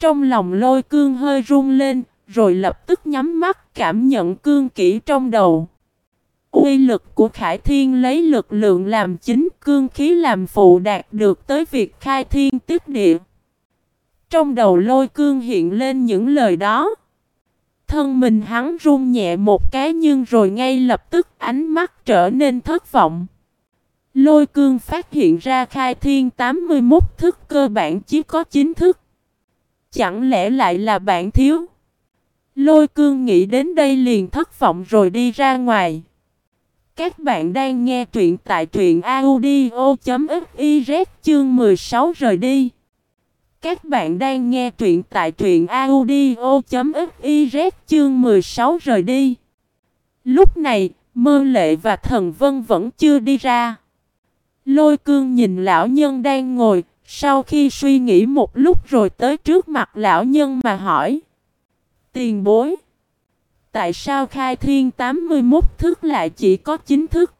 Trong lòng lôi cương hơi run lên, rồi lập tức nhắm mắt cảm nhận cương kỹ trong đầu. Uy lực của Khải Thiên lấy lực lượng làm chính cương khí làm phụ đạt được tới việc khai thiên tiết địa. Trong đầu lôi cương hiện lên những lời đó. Thân mình hắn run nhẹ một cái nhưng rồi ngay lập tức ánh mắt trở nên thất vọng. Lôi cương phát hiện ra khai thiên 81 thức cơ bản chỉ có 9 thức. Chẳng lẽ lại là bạn thiếu? Lôi cương nghĩ đến đây liền thất vọng rồi đi ra ngoài. Các bạn đang nghe truyện tại truyện audio.fiz chương 16 rời đi. Các bạn đang nghe truyện tại truyện audio.fiz chương 16 rời đi. Lúc này, mơ lệ và thần vân vẫn chưa đi ra. Lôi cương nhìn lão nhân đang ngồi, sau khi suy nghĩ một lúc rồi tới trước mặt lão nhân mà hỏi. Tiền bối. Tại sao khai thiên 81 thức lại chỉ có 9 thức?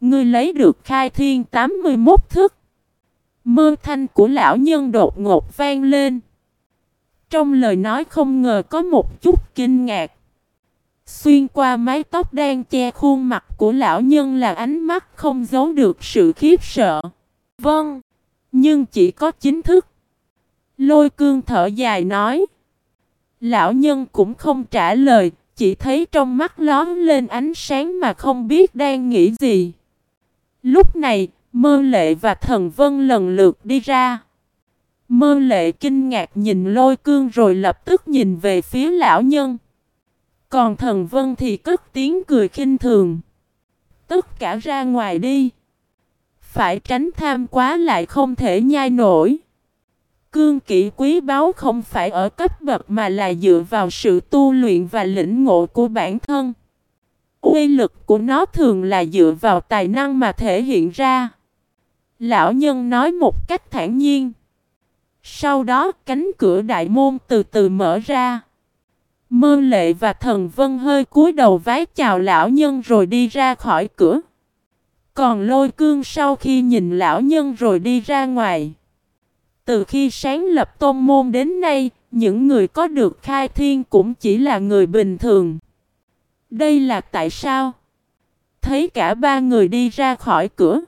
Ngươi lấy được khai thiên 81 thức. Mơ thanh của lão nhân đột ngột vang lên. Trong lời nói không ngờ có một chút kinh ngạc. Xuyên qua mái tóc đang che khuôn mặt của lão nhân là ánh mắt không giấu được sự khiếp sợ. Vâng, nhưng chỉ có chính thức. Lôi cương thở dài nói. Lão nhân cũng không trả lời, chỉ thấy trong mắt lón lên ánh sáng mà không biết đang nghĩ gì. Lúc này, mơ lệ và thần vân lần lượt đi ra. Mơ lệ kinh ngạc nhìn lôi cương rồi lập tức nhìn về phía lão nhân. Còn thần vân thì cất tiếng cười khinh thường. Tất cả ra ngoài đi. Phải tránh tham quá lại không thể nhai nổi. Cương kỹ quý báu không phải ở cấp bậc mà là dựa vào sự tu luyện và lĩnh ngộ của bản thân. Uy lực của nó thường là dựa vào tài năng mà thể hiện ra. Lão nhân nói một cách thản nhiên. Sau đó, cánh cửa đại môn từ từ mở ra. Mơ lệ và thần vân hơi cúi đầu vái chào lão nhân rồi đi ra khỏi cửa. Còn lôi cương sau khi nhìn lão nhân rồi đi ra ngoài. Từ khi sáng lập tôn môn đến nay, những người có được khai thiên cũng chỉ là người bình thường. Đây là tại sao? Thấy cả ba người đi ra khỏi cửa.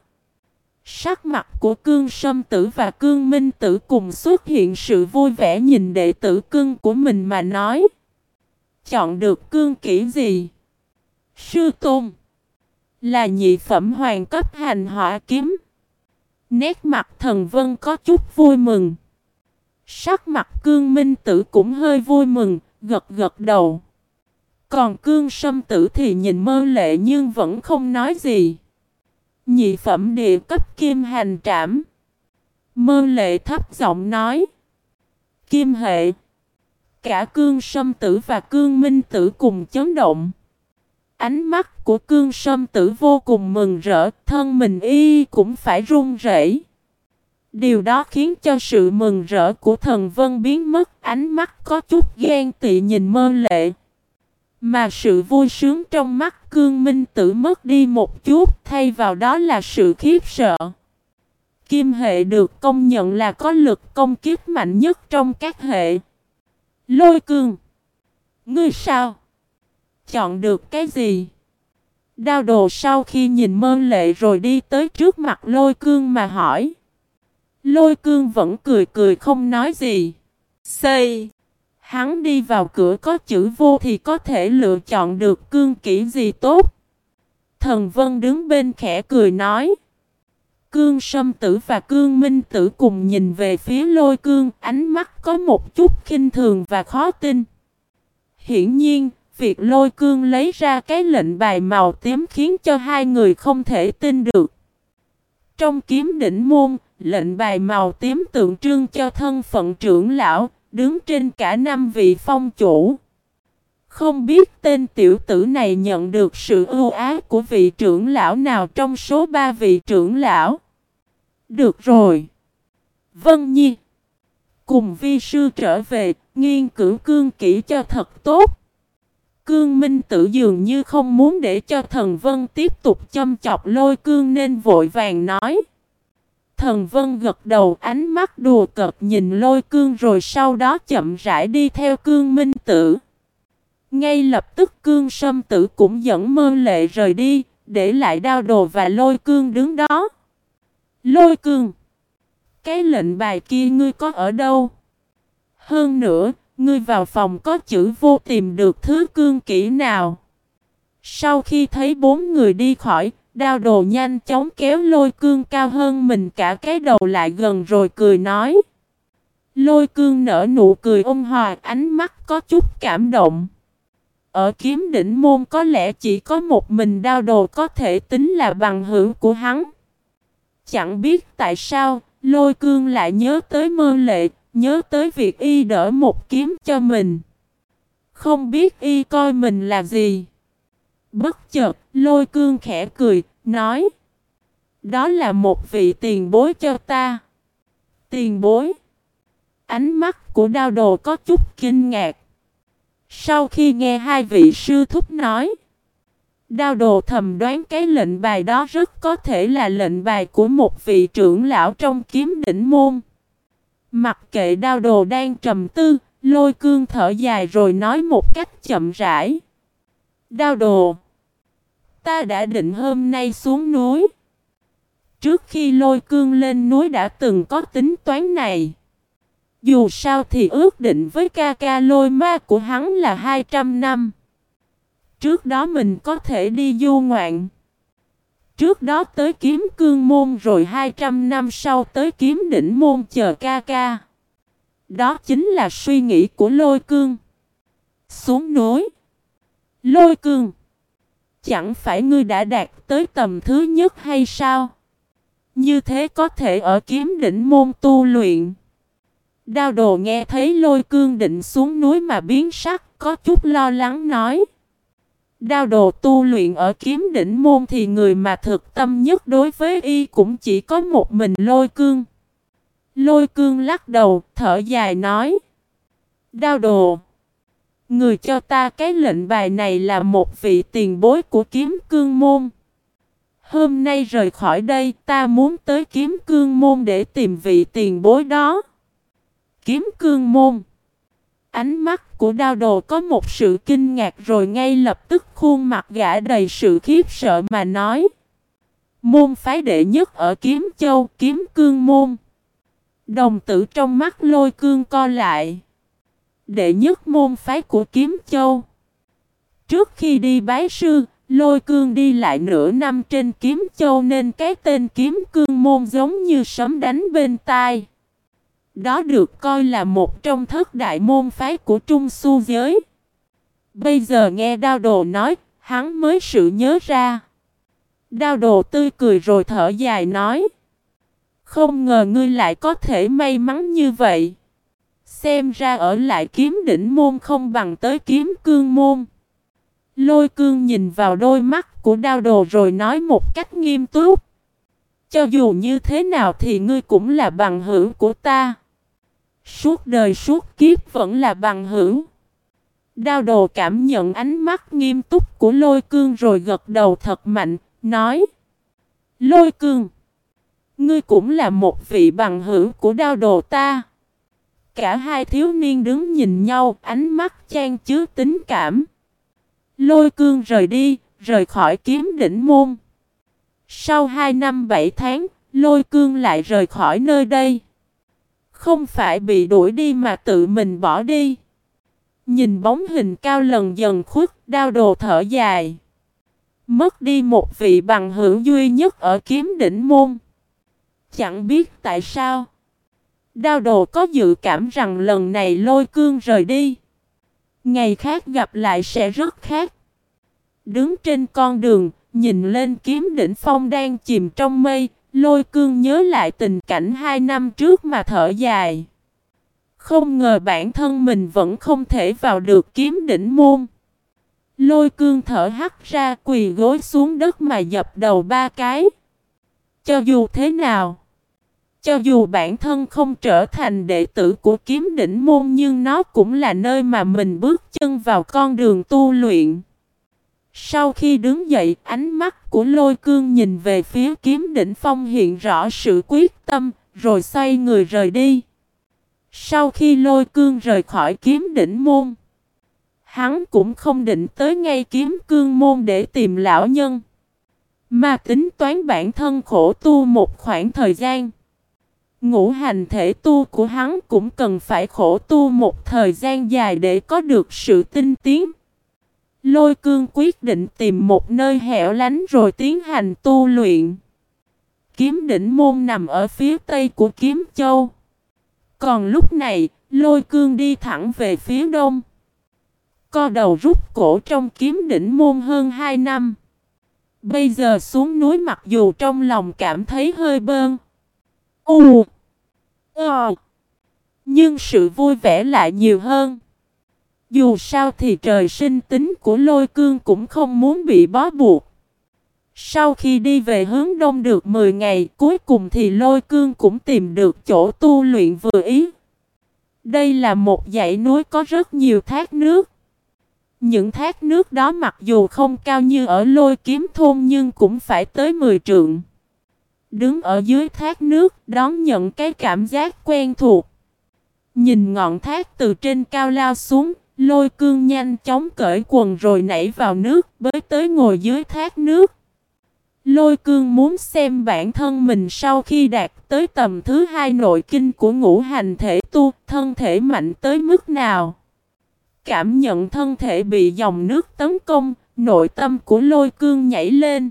Sắc mặt của cương sâm tử và cương minh tử cùng xuất hiện sự vui vẻ nhìn đệ tử cưng của mình mà nói. Chọn được cương kỹ gì? Sư Tôn là nhị phẩm hoàng cấp hành hỏa kiếm. Nét mặt thần vân có chút vui mừng. Sắc mặt cương minh tử cũng hơi vui mừng, Gật gật đầu. Còn cương sâm tử thì nhìn mơ lệ nhưng vẫn không nói gì. Nhị phẩm địa cấp kim hành trảm. Mơ lệ thấp giọng nói. Kim hệ. Cả cương sâm tử và cương minh tử cùng chấn động. Ánh mắt của cương sâm tử vô cùng mừng rỡ, thân mình y cũng phải run rẩy. Điều đó khiến cho sự mừng rỡ của thần vân biến mất, ánh mắt có chút ghen tị nhìn mơ lệ. Mà sự vui sướng trong mắt cương minh tử mất đi một chút, thay vào đó là sự khiếp sợ. Kim hệ được công nhận là có lực công kiếp mạnh nhất trong các hệ. Lôi cương. Ngươi sao? Chọn được cái gì? Đao đồ sau khi nhìn mơ lệ rồi đi tới trước mặt lôi cương mà hỏi. Lôi cương vẫn cười cười không nói gì. Xây. Hắn đi vào cửa có chữ vô thì có thể lựa chọn được cương kỹ gì tốt. Thần Vân đứng bên khẽ cười nói. Cương Sâm Tử và Cương Minh Tử cùng nhìn về phía lôi cương, ánh mắt có một chút khinh thường và khó tin. Hiển nhiên, việc lôi cương lấy ra cái lệnh bài màu tím khiến cho hai người không thể tin được. Trong kiếm đỉnh môn, lệnh bài màu tím tượng trưng cho thân phận trưởng lão, đứng trên cả năm vị phong chủ. Không biết tên tiểu tử này nhận được sự ưu ái của vị trưởng lão nào trong số ba vị trưởng lão. Được rồi. Vân Nhi. Cùng vi sư trở về, nghiên cứu cương kỹ cho thật tốt. Cương Minh Tử dường như không muốn để cho thần Vân tiếp tục châm chọc lôi cương nên vội vàng nói. Thần Vân gật đầu ánh mắt đùa cợt nhìn lôi cương rồi sau đó chậm rãi đi theo cương minh tử. Ngay lập tức cương sâm tử cũng dẫn mơ lệ rời đi, để lại đao đồ và lôi cương đứng đó. Lôi cương! Cái lệnh bài kia ngươi có ở đâu? Hơn nữa, ngươi vào phòng có chữ vô tìm được thứ cương kỹ nào? Sau khi thấy bốn người đi khỏi, đao đồ nhanh chóng kéo lôi cương cao hơn mình cả cái đầu lại gần rồi cười nói. Lôi cương nở nụ cười ôn hòa ánh mắt có chút cảm động. Ở kiếm đỉnh môn có lẽ chỉ có một mình đao đồ có thể tính là bằng hữu của hắn. Chẳng biết tại sao, lôi cương lại nhớ tới mơ lệ, nhớ tới việc y đỡ một kiếm cho mình. Không biết y coi mình là gì. Bất chợt, lôi cương khẽ cười, nói. Đó là một vị tiền bối cho ta. Tiền bối. Ánh mắt của đao đồ có chút kinh ngạc. Sau khi nghe hai vị sư thúc nói. Đao đồ thầm đoán cái lệnh bài đó rất có thể là lệnh bài của một vị trưởng lão trong kiếm đỉnh môn. Mặc kệ đao đồ đang trầm tư, lôi cương thở dài rồi nói một cách chậm rãi. Đao đồ, ta đã định hôm nay xuống núi. Trước khi lôi cương lên núi đã từng có tính toán này. Dù sao thì ước định với ca ca lôi ma của hắn là 200 năm. Trước đó mình có thể đi du ngoạn. Trước đó tới kiếm cương môn rồi 200 năm sau tới kiếm đỉnh môn chờ ca ca. Đó chính là suy nghĩ của lôi cương. Xuống núi. Lôi cương. Chẳng phải ngươi đã đạt tới tầm thứ nhất hay sao? Như thế có thể ở kiếm đỉnh môn tu luyện. Đao đồ nghe thấy lôi cương định xuống núi mà biến sắc, có chút lo lắng nói. Đao đồ tu luyện ở kiếm đỉnh môn thì người mà thực tâm nhất đối với y cũng chỉ có một mình lôi cương. Lôi cương lắc đầu, thở dài nói. Đao đồ. Người cho ta cái lệnh bài này là một vị tiền bối của kiếm cương môn. Hôm nay rời khỏi đây ta muốn tới kiếm cương môn để tìm vị tiền bối đó. Kiếm cương môn. Ánh mắt của đao đồ có một sự kinh ngạc rồi ngay lập tức khuôn mặt gã đầy sự khiếp sợ mà nói. Môn phái đệ nhất ở kiếm châu, kiếm cương môn. Đồng tử trong mắt lôi cương co lại. Đệ nhất môn phái của kiếm châu. Trước khi đi bái sư, lôi cương đi lại nửa năm trên kiếm châu nên cái tên kiếm cương môn giống như sấm đánh bên tai. Đó được coi là một trong thất đại môn phái của Trung Su giới. Bây giờ nghe Đao Đồ nói, hắn mới sự nhớ ra. Đao Đồ tươi cười rồi thở dài nói. Không ngờ ngươi lại có thể may mắn như vậy. Xem ra ở lại kiếm đỉnh môn không bằng tới kiếm cương môn. Lôi cương nhìn vào đôi mắt của đao đồ rồi nói một cách nghiêm túc. Cho dù như thế nào thì ngươi cũng là bằng hữu của ta. Suốt đời suốt kiếp vẫn là bằng hữu. Đao đồ cảm nhận ánh mắt nghiêm túc của lôi cương rồi gật đầu thật mạnh, nói Lôi cương, ngươi cũng là một vị bằng hữu của đao đồ ta. Cả hai thiếu niên đứng nhìn nhau, ánh mắt chan chứa tính cảm. Lôi cương rời đi, rời khỏi kiếm đỉnh môn. Sau hai năm bảy tháng, lôi cương lại rời khỏi nơi đây. Không phải bị đuổi đi mà tự mình bỏ đi. Nhìn bóng hình cao lần dần khuất, đau đồ thở dài. Mất đi một vị bằng hữu duy nhất ở kiếm đỉnh môn. Chẳng biết tại sao. Đao đồ có dự cảm rằng lần này lôi cương rời đi. Ngày khác gặp lại sẽ rất khác. Đứng trên con đường, nhìn lên kiếm đỉnh phong đang chìm trong mây, Lôi cương nhớ lại tình cảnh hai năm trước mà thở dài. Không ngờ bản thân mình vẫn không thể vào được kiếm đỉnh môn. Lôi cương thở hắt ra quỳ gối xuống đất mà dập đầu ba cái. Cho dù thế nào, cho dù bản thân không trở thành đệ tử của kiếm đỉnh môn nhưng nó cũng là nơi mà mình bước chân vào con đường tu luyện. Sau khi đứng dậy, ánh mắt của lôi cương nhìn về phía kiếm đỉnh phong hiện rõ sự quyết tâm, rồi xoay người rời đi. Sau khi lôi cương rời khỏi kiếm đỉnh môn, hắn cũng không định tới ngay kiếm cương môn để tìm lão nhân. Mà tính toán bản thân khổ tu một khoảng thời gian. Ngũ hành thể tu của hắn cũng cần phải khổ tu một thời gian dài để có được sự tinh tiến. Lôi cương quyết định tìm một nơi hẻo lánh rồi tiến hành tu luyện. Kiếm đỉnh môn nằm ở phía tây của kiếm châu. Còn lúc này, lôi cương đi thẳng về phía đông. Co đầu rút cổ trong kiếm đỉnh môn hơn 2 năm. Bây giờ xuống núi mặc dù trong lòng cảm thấy hơi bơn. U. Ờ. Nhưng sự vui vẻ lại nhiều hơn. Dù sao thì trời sinh tính của lôi cương cũng không muốn bị bó buộc. Sau khi đi về hướng đông được 10 ngày, cuối cùng thì lôi cương cũng tìm được chỗ tu luyện vừa ý. Đây là một dãy núi có rất nhiều thác nước. Những thác nước đó mặc dù không cao như ở lôi kiếm thôn nhưng cũng phải tới 10 trượng. Đứng ở dưới thác nước đón nhận cái cảm giác quen thuộc. Nhìn ngọn thác từ trên cao lao xuống, lôi cương nhanh chóng cởi quần rồi nảy vào nước bới tới ngồi dưới thác nước. Lôi cương muốn xem bản thân mình sau khi đạt tới tầm thứ hai nội kinh của ngũ hành thể tu, thân thể mạnh tới mức nào. Cảm nhận thân thể bị dòng nước tấn công, nội tâm của lôi cương nhảy lên.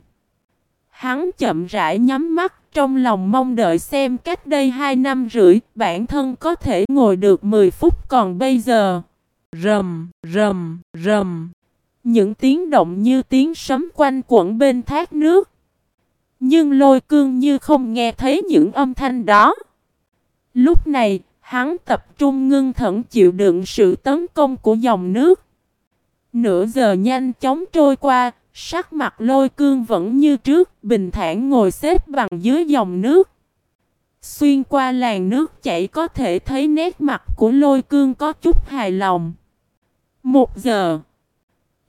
Hắn chậm rãi nhắm mắt trong lòng mong đợi xem cách đây hai năm rưỡi bản thân có thể ngồi được 10 phút còn bây giờ. Rầm, rầm, rầm. Những tiếng động như tiếng sấm quanh quẩn bên thác nước. Nhưng lôi cương như không nghe thấy những âm thanh đó. Lúc này, hắn tập trung ngưng thận chịu đựng sự tấn công của dòng nước. Nửa giờ nhanh chóng trôi qua, sắc mặt lôi cương vẫn như trước, bình thản ngồi xếp bằng dưới dòng nước. Xuyên qua làn nước chảy có thể thấy nét mặt của lôi cương có chút hài lòng. Một giờ,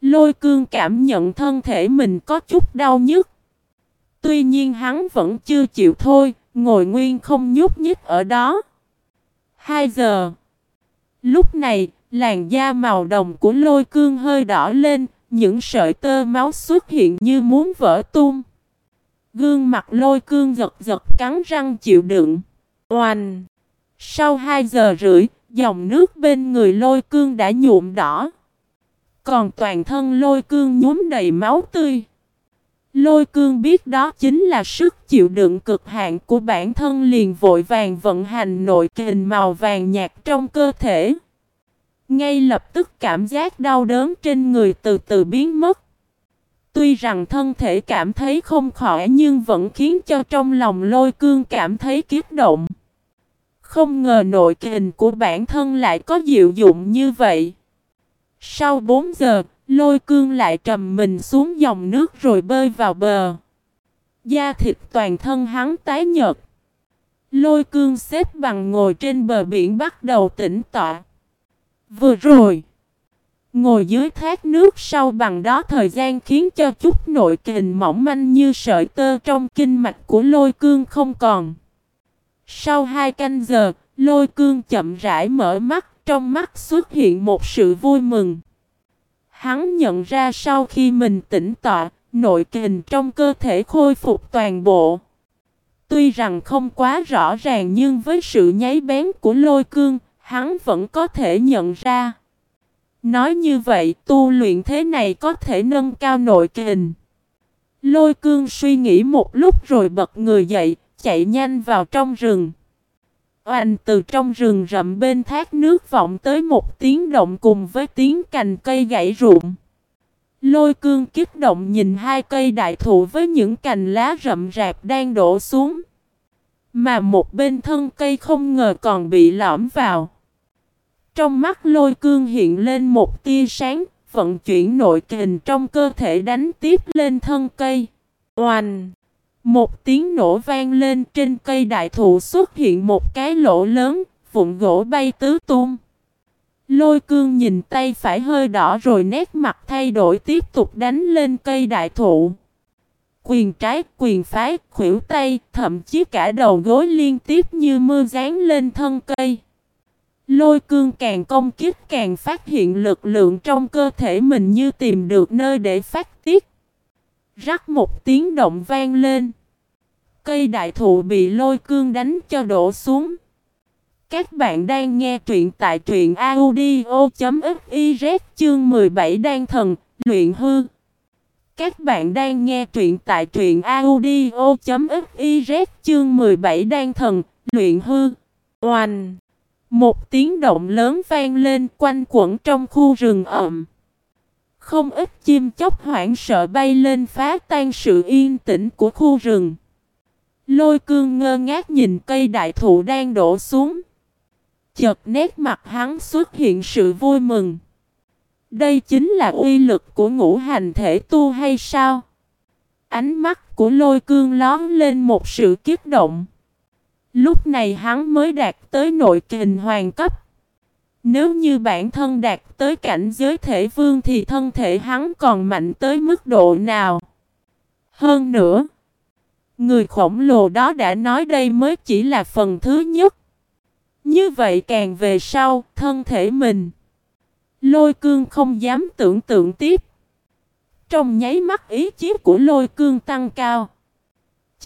lôi cương cảm nhận thân thể mình có chút đau nhức. Tuy nhiên hắn vẫn chưa chịu thôi, ngồi nguyên không nhúc nhích ở đó. hai giờ. Lúc này, làn da màu đồng của lôi cương hơi đỏ lên, những sợi tơ máu xuất hiện như muốn vỡ tung. Gương mặt lôi cương giật giật cắn răng chịu đựng. Oanh! Sau 2 giờ rưỡi, dòng nước bên người lôi cương đã nhuộm đỏ. Còn toàn thân lôi cương nhúm đầy máu tươi. Lôi cương biết đó chính là sức chịu đựng cực hạn của bản thân liền vội vàng vận hành nội kình màu vàng nhạt trong cơ thể. Ngay lập tức cảm giác đau đớn trên người từ từ biến mất. Tuy rằng thân thể cảm thấy không khỏe nhưng vẫn khiến cho trong lòng lôi cương cảm thấy kiết động. Không ngờ nội kình của bản thân lại có diệu dụng như vậy. Sau 4 giờ, Lôi cương lại trầm mình xuống dòng nước rồi bơi vào bờ. Da thịt toàn thân hắn tái nhợt. Lôi cương xếp bằng ngồi trên bờ biển bắt đầu tỉnh tọa. Vừa rồi, ngồi dưới thác nước sau bằng đó thời gian khiến cho chút nội kình mỏng manh như sợi tơ trong kinh mạch của lôi cương không còn. Sau hai canh giờ, lôi cương chậm rãi mở mắt, trong mắt xuất hiện một sự vui mừng. Hắn nhận ra sau khi mình tỉnh tọa, nội kình trong cơ thể khôi phục toàn bộ. Tuy rằng không quá rõ ràng nhưng với sự nháy bén của lôi cương, hắn vẫn có thể nhận ra. Nói như vậy, tu luyện thế này có thể nâng cao nội kình. Lôi cương suy nghĩ một lúc rồi bật người dậy, chạy nhanh vào trong rừng. Oanh từ trong rừng rậm bên thác nước vọng tới một tiếng động cùng với tiếng cành cây gãy rụng. Lôi cương kích động nhìn hai cây đại thụ với những cành lá rậm rạp đang đổ xuống. Mà một bên thân cây không ngờ còn bị lõm vào. Trong mắt lôi cương hiện lên một tia sáng, vận chuyển nội kình trong cơ thể đánh tiếp lên thân cây. Oanh! Một tiếng nổ vang lên trên cây đại thụ xuất hiện một cái lỗ lớn, vụn gỗ bay tứ tung. Lôi cương nhìn tay phải hơi đỏ rồi nét mặt thay đổi tiếp tục đánh lên cây đại thụ. Quyền trái, quyền phái, khuỷu tay, thậm chí cả đầu gối liên tiếp như mưa dán lên thân cây. Lôi cương càng công kích càng phát hiện lực lượng trong cơ thể mình như tìm được nơi để phát tiết. Rắc một tiếng động vang lên. Cây đại thụ bị lôi cương đánh cho đổ xuống. Các bạn đang nghe truyện tại truyện audio.fiz chương 17 đang thần, luyện hư. Các bạn đang nghe truyện tại truyện audio.fiz chương 17 đang thần, luyện hư. Oanh! Một tiếng động lớn vang lên quanh quẩn trong khu rừng ẩm. Không ít chim chóc hoảng sợ bay lên phá tan sự yên tĩnh của khu rừng. Lôi cương ngơ ngác nhìn cây đại thụ đang đổ xuống. Chợt nét mặt hắn xuất hiện sự vui mừng. Đây chính là uy lực của ngũ hành thể tu hay sao? Ánh mắt của lôi cương lón lên một sự kiếp động. Lúc này hắn mới đạt tới nội kình hoàng cấp. Nếu như bản thân đạt tới cảnh giới thể vương thì thân thể hắn còn mạnh tới mức độ nào? Hơn nữa, người khổng lồ đó đã nói đây mới chỉ là phần thứ nhất. Như vậy càng về sau, thân thể mình. Lôi cương không dám tưởng tượng tiếp. Trong nháy mắt ý chí của lôi cương tăng cao.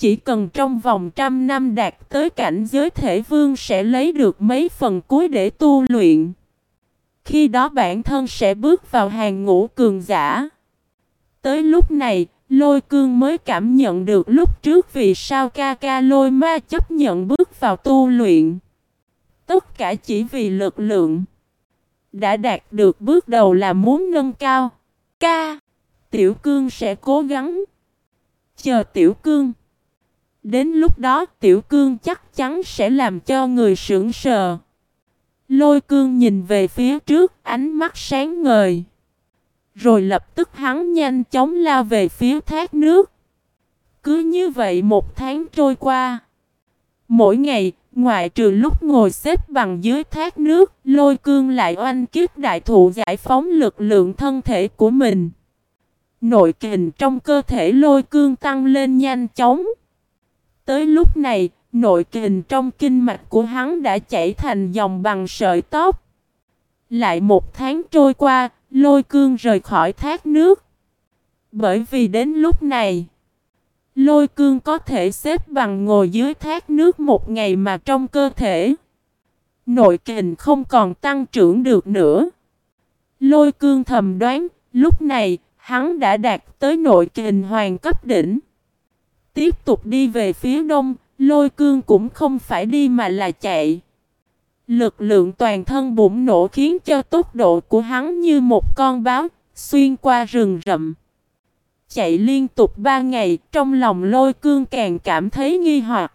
Chỉ cần trong vòng trăm năm đạt tới cảnh giới thể vương sẽ lấy được mấy phần cuối để tu luyện. Khi đó bản thân sẽ bước vào hàng ngũ cường giả. Tới lúc này, lôi cương mới cảm nhận được lúc trước vì sao ca ca lôi ma chấp nhận bước vào tu luyện. Tất cả chỉ vì lực lượng. Đã đạt được bước đầu là muốn nâng cao. Ca, tiểu cương sẽ cố gắng. Chờ tiểu cương. Đến lúc đó tiểu cương chắc chắn sẽ làm cho người sững sờ. Lôi cương nhìn về phía trước ánh mắt sáng ngời. Rồi lập tức hắn nhanh chóng lao về phía thác nước. Cứ như vậy một tháng trôi qua. Mỗi ngày, ngoại trừ lúc ngồi xếp bằng dưới thác nước, lôi cương lại oanh kiếp đại thụ giải phóng lực lượng thân thể của mình. Nội kình trong cơ thể lôi cương tăng lên nhanh chóng. Tới lúc này, nội kình trong kinh mạch của hắn đã chảy thành dòng bằng sợi tóc. Lại một tháng trôi qua, lôi cương rời khỏi thác nước. Bởi vì đến lúc này, lôi cương có thể xếp bằng ngồi dưới thác nước một ngày mà trong cơ thể. Nội kình không còn tăng trưởng được nữa. Lôi cương thầm đoán, lúc này, hắn đã đạt tới nội kình hoàng cấp đỉnh. Tiếp tục đi về phía đông, lôi cương cũng không phải đi mà là chạy. Lực lượng toàn thân bụng nổ khiến cho tốc độ của hắn như một con báo, xuyên qua rừng rậm. Chạy liên tục ba ngày, trong lòng lôi cương càng cảm thấy nghi hoặc.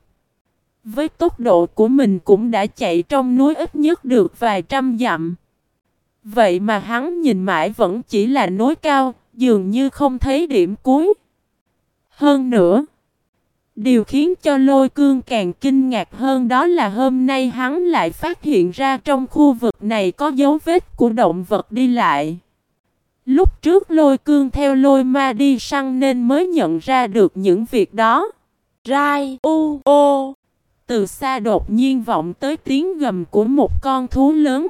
Với tốc độ của mình cũng đã chạy trong núi ít nhất được vài trăm dặm. Vậy mà hắn nhìn mãi vẫn chỉ là núi cao, dường như không thấy điểm cuối. Hơn nữa, Điều khiến cho lôi cương càng kinh ngạc hơn đó là hôm nay hắn lại phát hiện ra trong khu vực này có dấu vết của động vật đi lại. Lúc trước lôi cương theo lôi ma đi săn nên mới nhận ra được những việc đó. Rai, u, ô. Từ xa đột nhiên vọng tới tiếng gầm của một con thú lớn.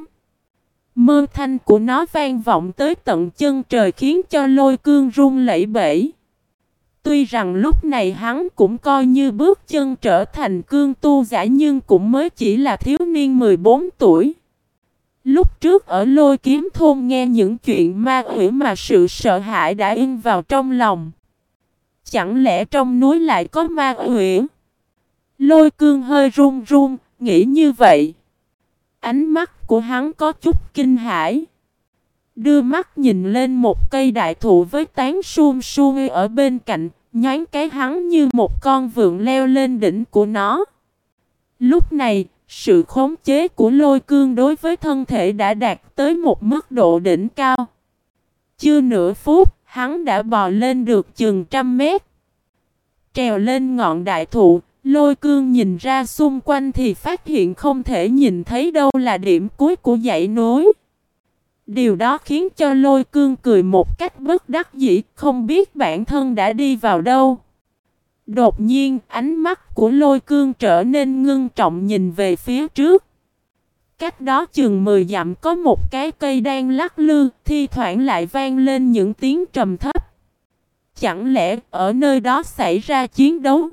Mơ thanh của nó vang vọng tới tận chân trời khiến cho lôi cương run lẩy bẩy. Tuy rằng lúc này hắn cũng coi như bước chân trở thành cương tu giả nhưng cũng mới chỉ là thiếu niên 14 tuổi. Lúc trước ở lôi kiếm thôn nghe những chuyện ma quỷ mà sự sợ hãi đã in vào trong lòng. Chẳng lẽ trong núi lại có ma quỷ? Lôi cương hơi run run, nghĩ như vậy. Ánh mắt của hắn có chút kinh hãi. Đưa mắt nhìn lên một cây đại thụ với tán sum sum ở bên cạnh, Nhánh cái hắn như một con vượn leo lên đỉnh của nó. Lúc này, sự khống chế của lôi cương đối với thân thể đã đạt tới một mức độ đỉnh cao. Chưa nửa phút, hắn đã bò lên được chừng trăm mét. Trèo lên ngọn đại thụ, lôi cương nhìn ra xung quanh thì phát hiện không thể nhìn thấy đâu là điểm cuối của dãy núi. Điều đó khiến cho lôi cương cười một cách bất đắc dĩ, không biết bản thân đã đi vào đâu. Đột nhiên, ánh mắt của lôi cương trở nên ngưng trọng nhìn về phía trước. Cách đó chừng 10 dặm có một cái cây đang lắc lư, thi thoảng lại vang lên những tiếng trầm thấp. Chẳng lẽ ở nơi đó xảy ra chiến đấu?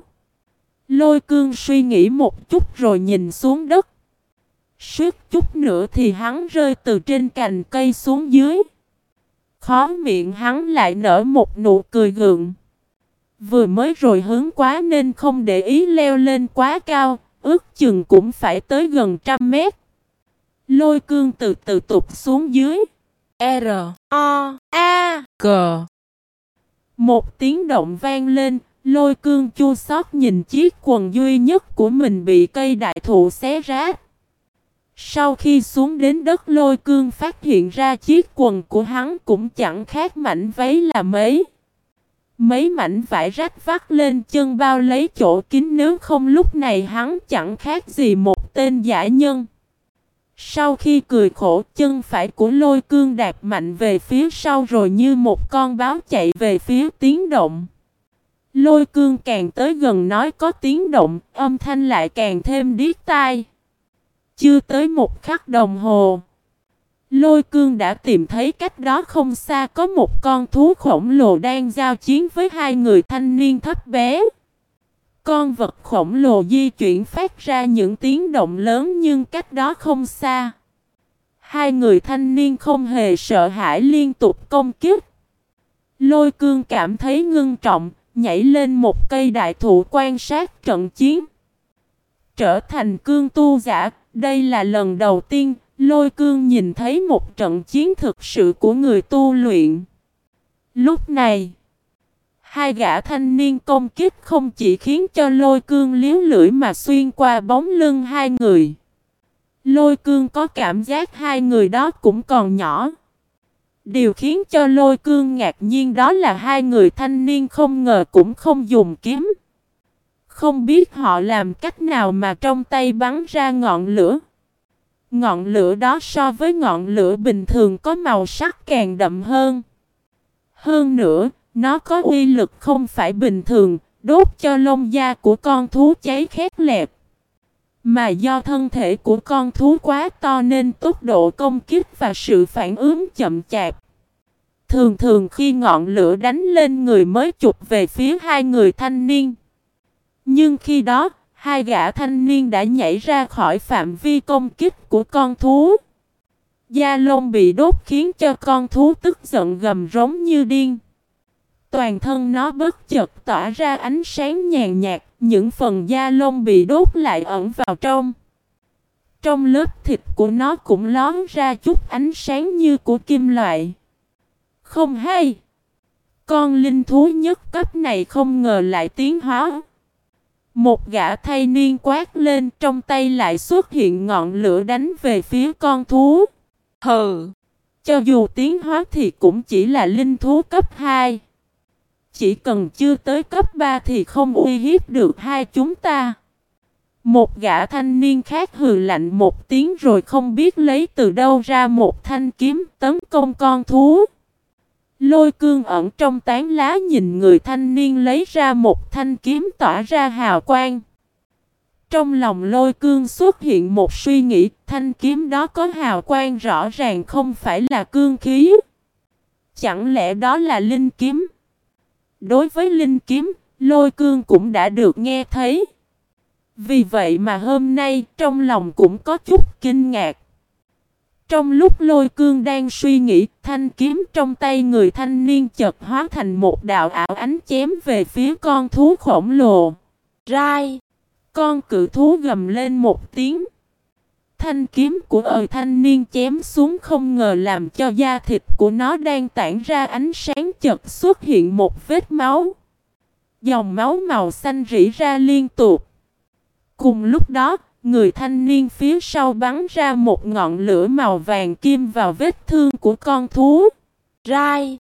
Lôi cương suy nghĩ một chút rồi nhìn xuống đất. Suốt chút nữa thì hắn rơi từ trên cành cây xuống dưới. Khó miệng hắn lại nở một nụ cười gượng. Vừa mới rồi hướng quá nên không để ý leo lên quá cao, ước chừng cũng phải tới gần trăm mét. Lôi cương từ từ tụt xuống dưới. R O A C Một tiếng động vang lên, lôi cương chua xót nhìn chiếc quần duy nhất của mình bị cây đại thụ xé rách. Sau khi xuống đến đất lôi cương phát hiện ra chiếc quần của hắn cũng chẳng khác mảnh váy là mấy. Mấy mảnh vải rách vắt lên chân bao lấy chỗ kín nếu không lúc này hắn chẳng khác gì một tên giả nhân. Sau khi cười khổ chân phải của lôi cương đạp mạnh về phía sau rồi như một con báo chạy về phía tiếng động. Lôi cương càng tới gần nói có tiếng động, âm thanh lại càng thêm điếc tai. Chưa tới một khắc đồng hồ. Lôi cương đã tìm thấy cách đó không xa có một con thú khổng lồ đang giao chiến với hai người thanh niên thấp bé. Con vật khổng lồ di chuyển phát ra những tiếng động lớn nhưng cách đó không xa. Hai người thanh niên không hề sợ hãi liên tục công kích. Lôi cương cảm thấy ngưng trọng, nhảy lên một cây đại thụ quan sát trận chiến. Trở thành cương tu giả, đây là lần đầu tiên lôi cương nhìn thấy một trận chiến thực sự của người tu luyện. Lúc này, hai gã thanh niên công kích không chỉ khiến cho lôi cương liếu lưỡi mà xuyên qua bóng lưng hai người. Lôi cương có cảm giác hai người đó cũng còn nhỏ. Điều khiến cho lôi cương ngạc nhiên đó là hai người thanh niên không ngờ cũng không dùng kiếm. Không biết họ làm cách nào mà trong tay bắn ra ngọn lửa. Ngọn lửa đó so với ngọn lửa bình thường có màu sắc càng đậm hơn. Hơn nữa, nó có uy lực không phải bình thường, đốt cho lông da của con thú cháy khét lẹp. Mà do thân thể của con thú quá to nên tốc độ công kích và sự phản ứng chậm chạp. Thường thường khi ngọn lửa đánh lên người mới chụp về phía hai người thanh niên. Nhưng khi đó, hai gã thanh niên đã nhảy ra khỏi phạm vi công kích của con thú. Da lông bị đốt khiến cho con thú tức giận gầm rống như điên. Toàn thân nó bất chợt tỏa ra ánh sáng nhàn nhạt, những phần da lông bị đốt lại ẩn vào trong. Trong lớp thịt của nó cũng lón ra chút ánh sáng như của kim loại. Không hay. Con linh thú nhất cấp này không ngờ lại tiến hóa. Một gã thay niên quát lên, trong tay lại xuất hiện ngọn lửa đánh về phía con thú. Hừ! Cho dù tiến hóa thì cũng chỉ là linh thú cấp 2. Chỉ cần chưa tới cấp 3 thì không uy hiếp được hai chúng ta. Một gã thanh niên khác hừ lạnh một tiếng rồi không biết lấy từ đâu ra một thanh kiếm tấn công con thú. Lôi cương ẩn trong tán lá nhìn người thanh niên lấy ra một thanh kiếm tỏa ra hào quang. Trong lòng lôi cương xuất hiện một suy nghĩ thanh kiếm đó có hào quang rõ ràng không phải là cương khí. Chẳng lẽ đó là linh kiếm? Đối với linh kiếm, lôi cương cũng đã được nghe thấy. Vì vậy mà hôm nay trong lòng cũng có chút kinh ngạc. Trong lúc lôi cương đang suy nghĩ, thanh kiếm trong tay người thanh niên chợt hóa thành một đạo ảo ánh chém về phía con thú khổng lồ. Rai! Con cự thú gầm lên một tiếng. Thanh kiếm của ời thanh niên chém xuống không ngờ làm cho da thịt của nó đang tản ra ánh sáng chợt xuất hiện một vết máu. Dòng máu màu xanh rỉ ra liên tục. Cùng lúc đó, Người thanh niên phía sau bắn ra một ngọn lửa màu vàng kim vào vết thương của con thú. Rai!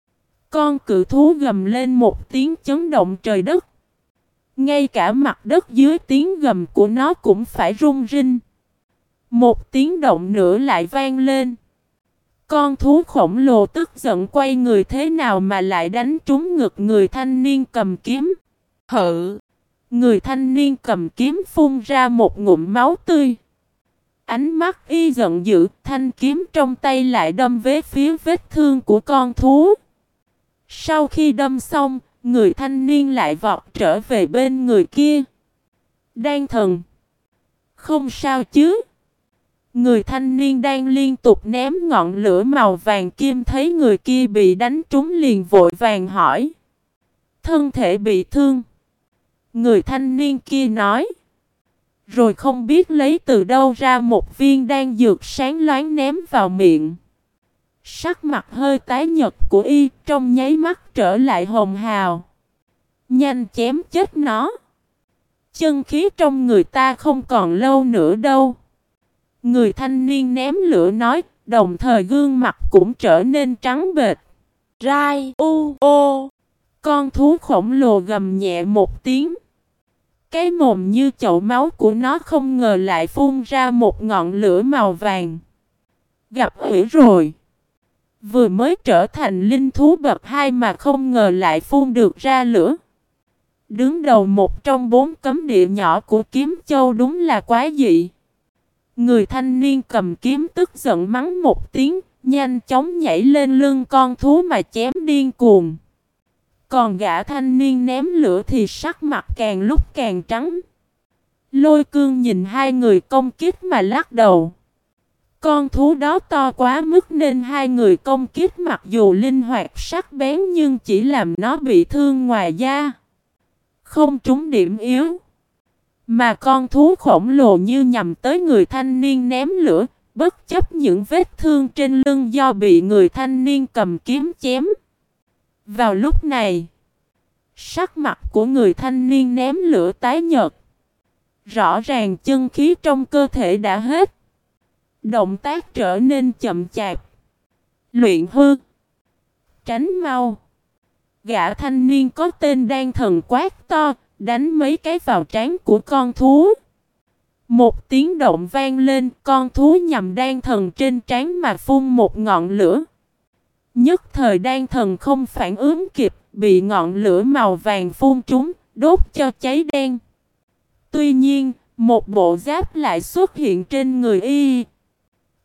Con cự thú gầm lên một tiếng chấn động trời đất. Ngay cả mặt đất dưới tiếng gầm của nó cũng phải rung rinh. Một tiếng động nữa lại vang lên. Con thú khổng lồ tức giận quay người thế nào mà lại đánh trúng ngực người thanh niên cầm kiếm. Hự! Người thanh niên cầm kiếm phun ra một ngụm máu tươi. Ánh mắt y giận dữ, thanh kiếm trong tay lại đâm về phía vết thương của con thú. Sau khi đâm xong, người thanh niên lại vọt trở về bên người kia. Đan thần. Không sao chứ. Người thanh niên đang liên tục ném ngọn lửa màu vàng kim thấy người kia bị đánh trúng liền vội vàng hỏi. Thân thể bị thương. Người thanh niên kia nói. Rồi không biết lấy từ đâu ra một viên đan dược sáng loáng ném vào miệng. Sắc mặt hơi tái nhật của y trong nháy mắt trở lại hồng hào. Nhanh chém chết nó. Chân khí trong người ta không còn lâu nữa đâu. Người thanh niên ném lửa nói, đồng thời gương mặt cũng trở nên trắng bệch. Rai, u, ô. Con thú khổng lồ gầm nhẹ một tiếng. Cái mồm như chậu máu của nó không ngờ lại phun ra một ngọn lửa màu vàng. Gặp ủy rồi. Vừa mới trở thành linh thú bậc hai mà không ngờ lại phun được ra lửa. Đứng đầu một trong bốn cấm địa nhỏ của kiếm châu đúng là quá dị. Người thanh niên cầm kiếm tức giận mắng một tiếng, nhanh chóng nhảy lên lưng con thú mà chém điên cuồng. Còn gã thanh niên ném lửa thì sắc mặt càng lúc càng trắng. Lôi cương nhìn hai người công kích mà lắc đầu. Con thú đó to quá mức nên hai người công kích mặc dù linh hoạt sắc bén nhưng chỉ làm nó bị thương ngoài da. Không trúng điểm yếu. Mà con thú khổng lồ như nhằm tới người thanh niên ném lửa, bất chấp những vết thương trên lưng do bị người thanh niên cầm kiếm chém. Vào lúc này, sắc mặt của người thanh niên ném lửa tái nhợt. Rõ ràng chân khí trong cơ thể đã hết. Động tác trở nên chậm chạp. Luyện hư. Tránh mau. Gã thanh niên có tên đang thần quát to, đánh mấy cái vào trán của con thú. Một tiếng động vang lên, con thú nhằm đan thần trên trán mà phun một ngọn lửa. Nhất thời đan thần không phản ứng kịp, bị ngọn lửa màu vàng phun trúng, đốt cho cháy đen. Tuy nhiên, một bộ giáp lại xuất hiện trên người y.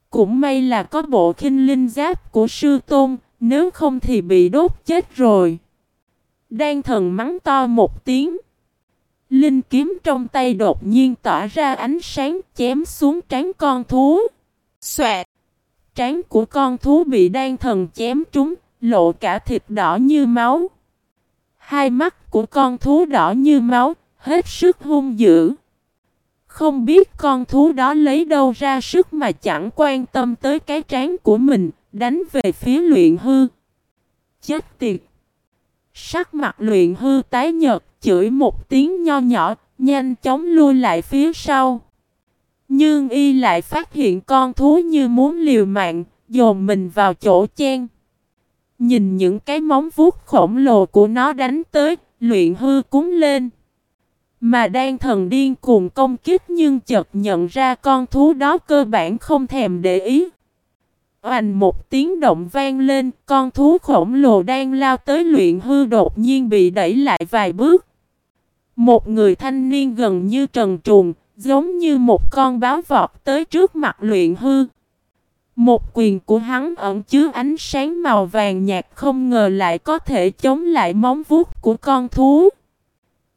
Cũng may là có bộ khinh linh giáp của sư tôn, nếu không thì bị đốt chết rồi. Đan thần mắng to một tiếng. Linh kiếm trong tay đột nhiên tỏa ra ánh sáng chém xuống trán con thú. Xoẹt! Trán của con thú bị đan thần chém trúng, lộ cả thịt đỏ như máu. Hai mắt của con thú đỏ như máu, hết sức hung dữ. Không biết con thú đó lấy đâu ra sức mà chẳng quan tâm tới cái trán của mình, đánh về phía luyện hư. Chết tiệt! Sắc mặt luyện hư tái nhợt, chửi một tiếng nho nhỏ, nhanh chóng lui lại phía sau. Nhưng y lại phát hiện con thú như muốn liều mạng, dồn mình vào chỗ chen. Nhìn những cái móng vuốt khổng lồ của nó đánh tới, luyện hư cúng lên. Mà đang thần điên cuồng công kích nhưng chợt nhận ra con thú đó cơ bản không thèm để ý. Oành một tiếng động vang lên, con thú khổng lồ đang lao tới luyện hư đột nhiên bị đẩy lại vài bước. Một người thanh niên gần như trần truồng giống như một con báo vọt tới trước mặt luyện hư. Một quyền của hắn ẩn chứa ánh sáng màu vàng nhạt không ngờ lại có thể chống lại móng vuốt của con thú.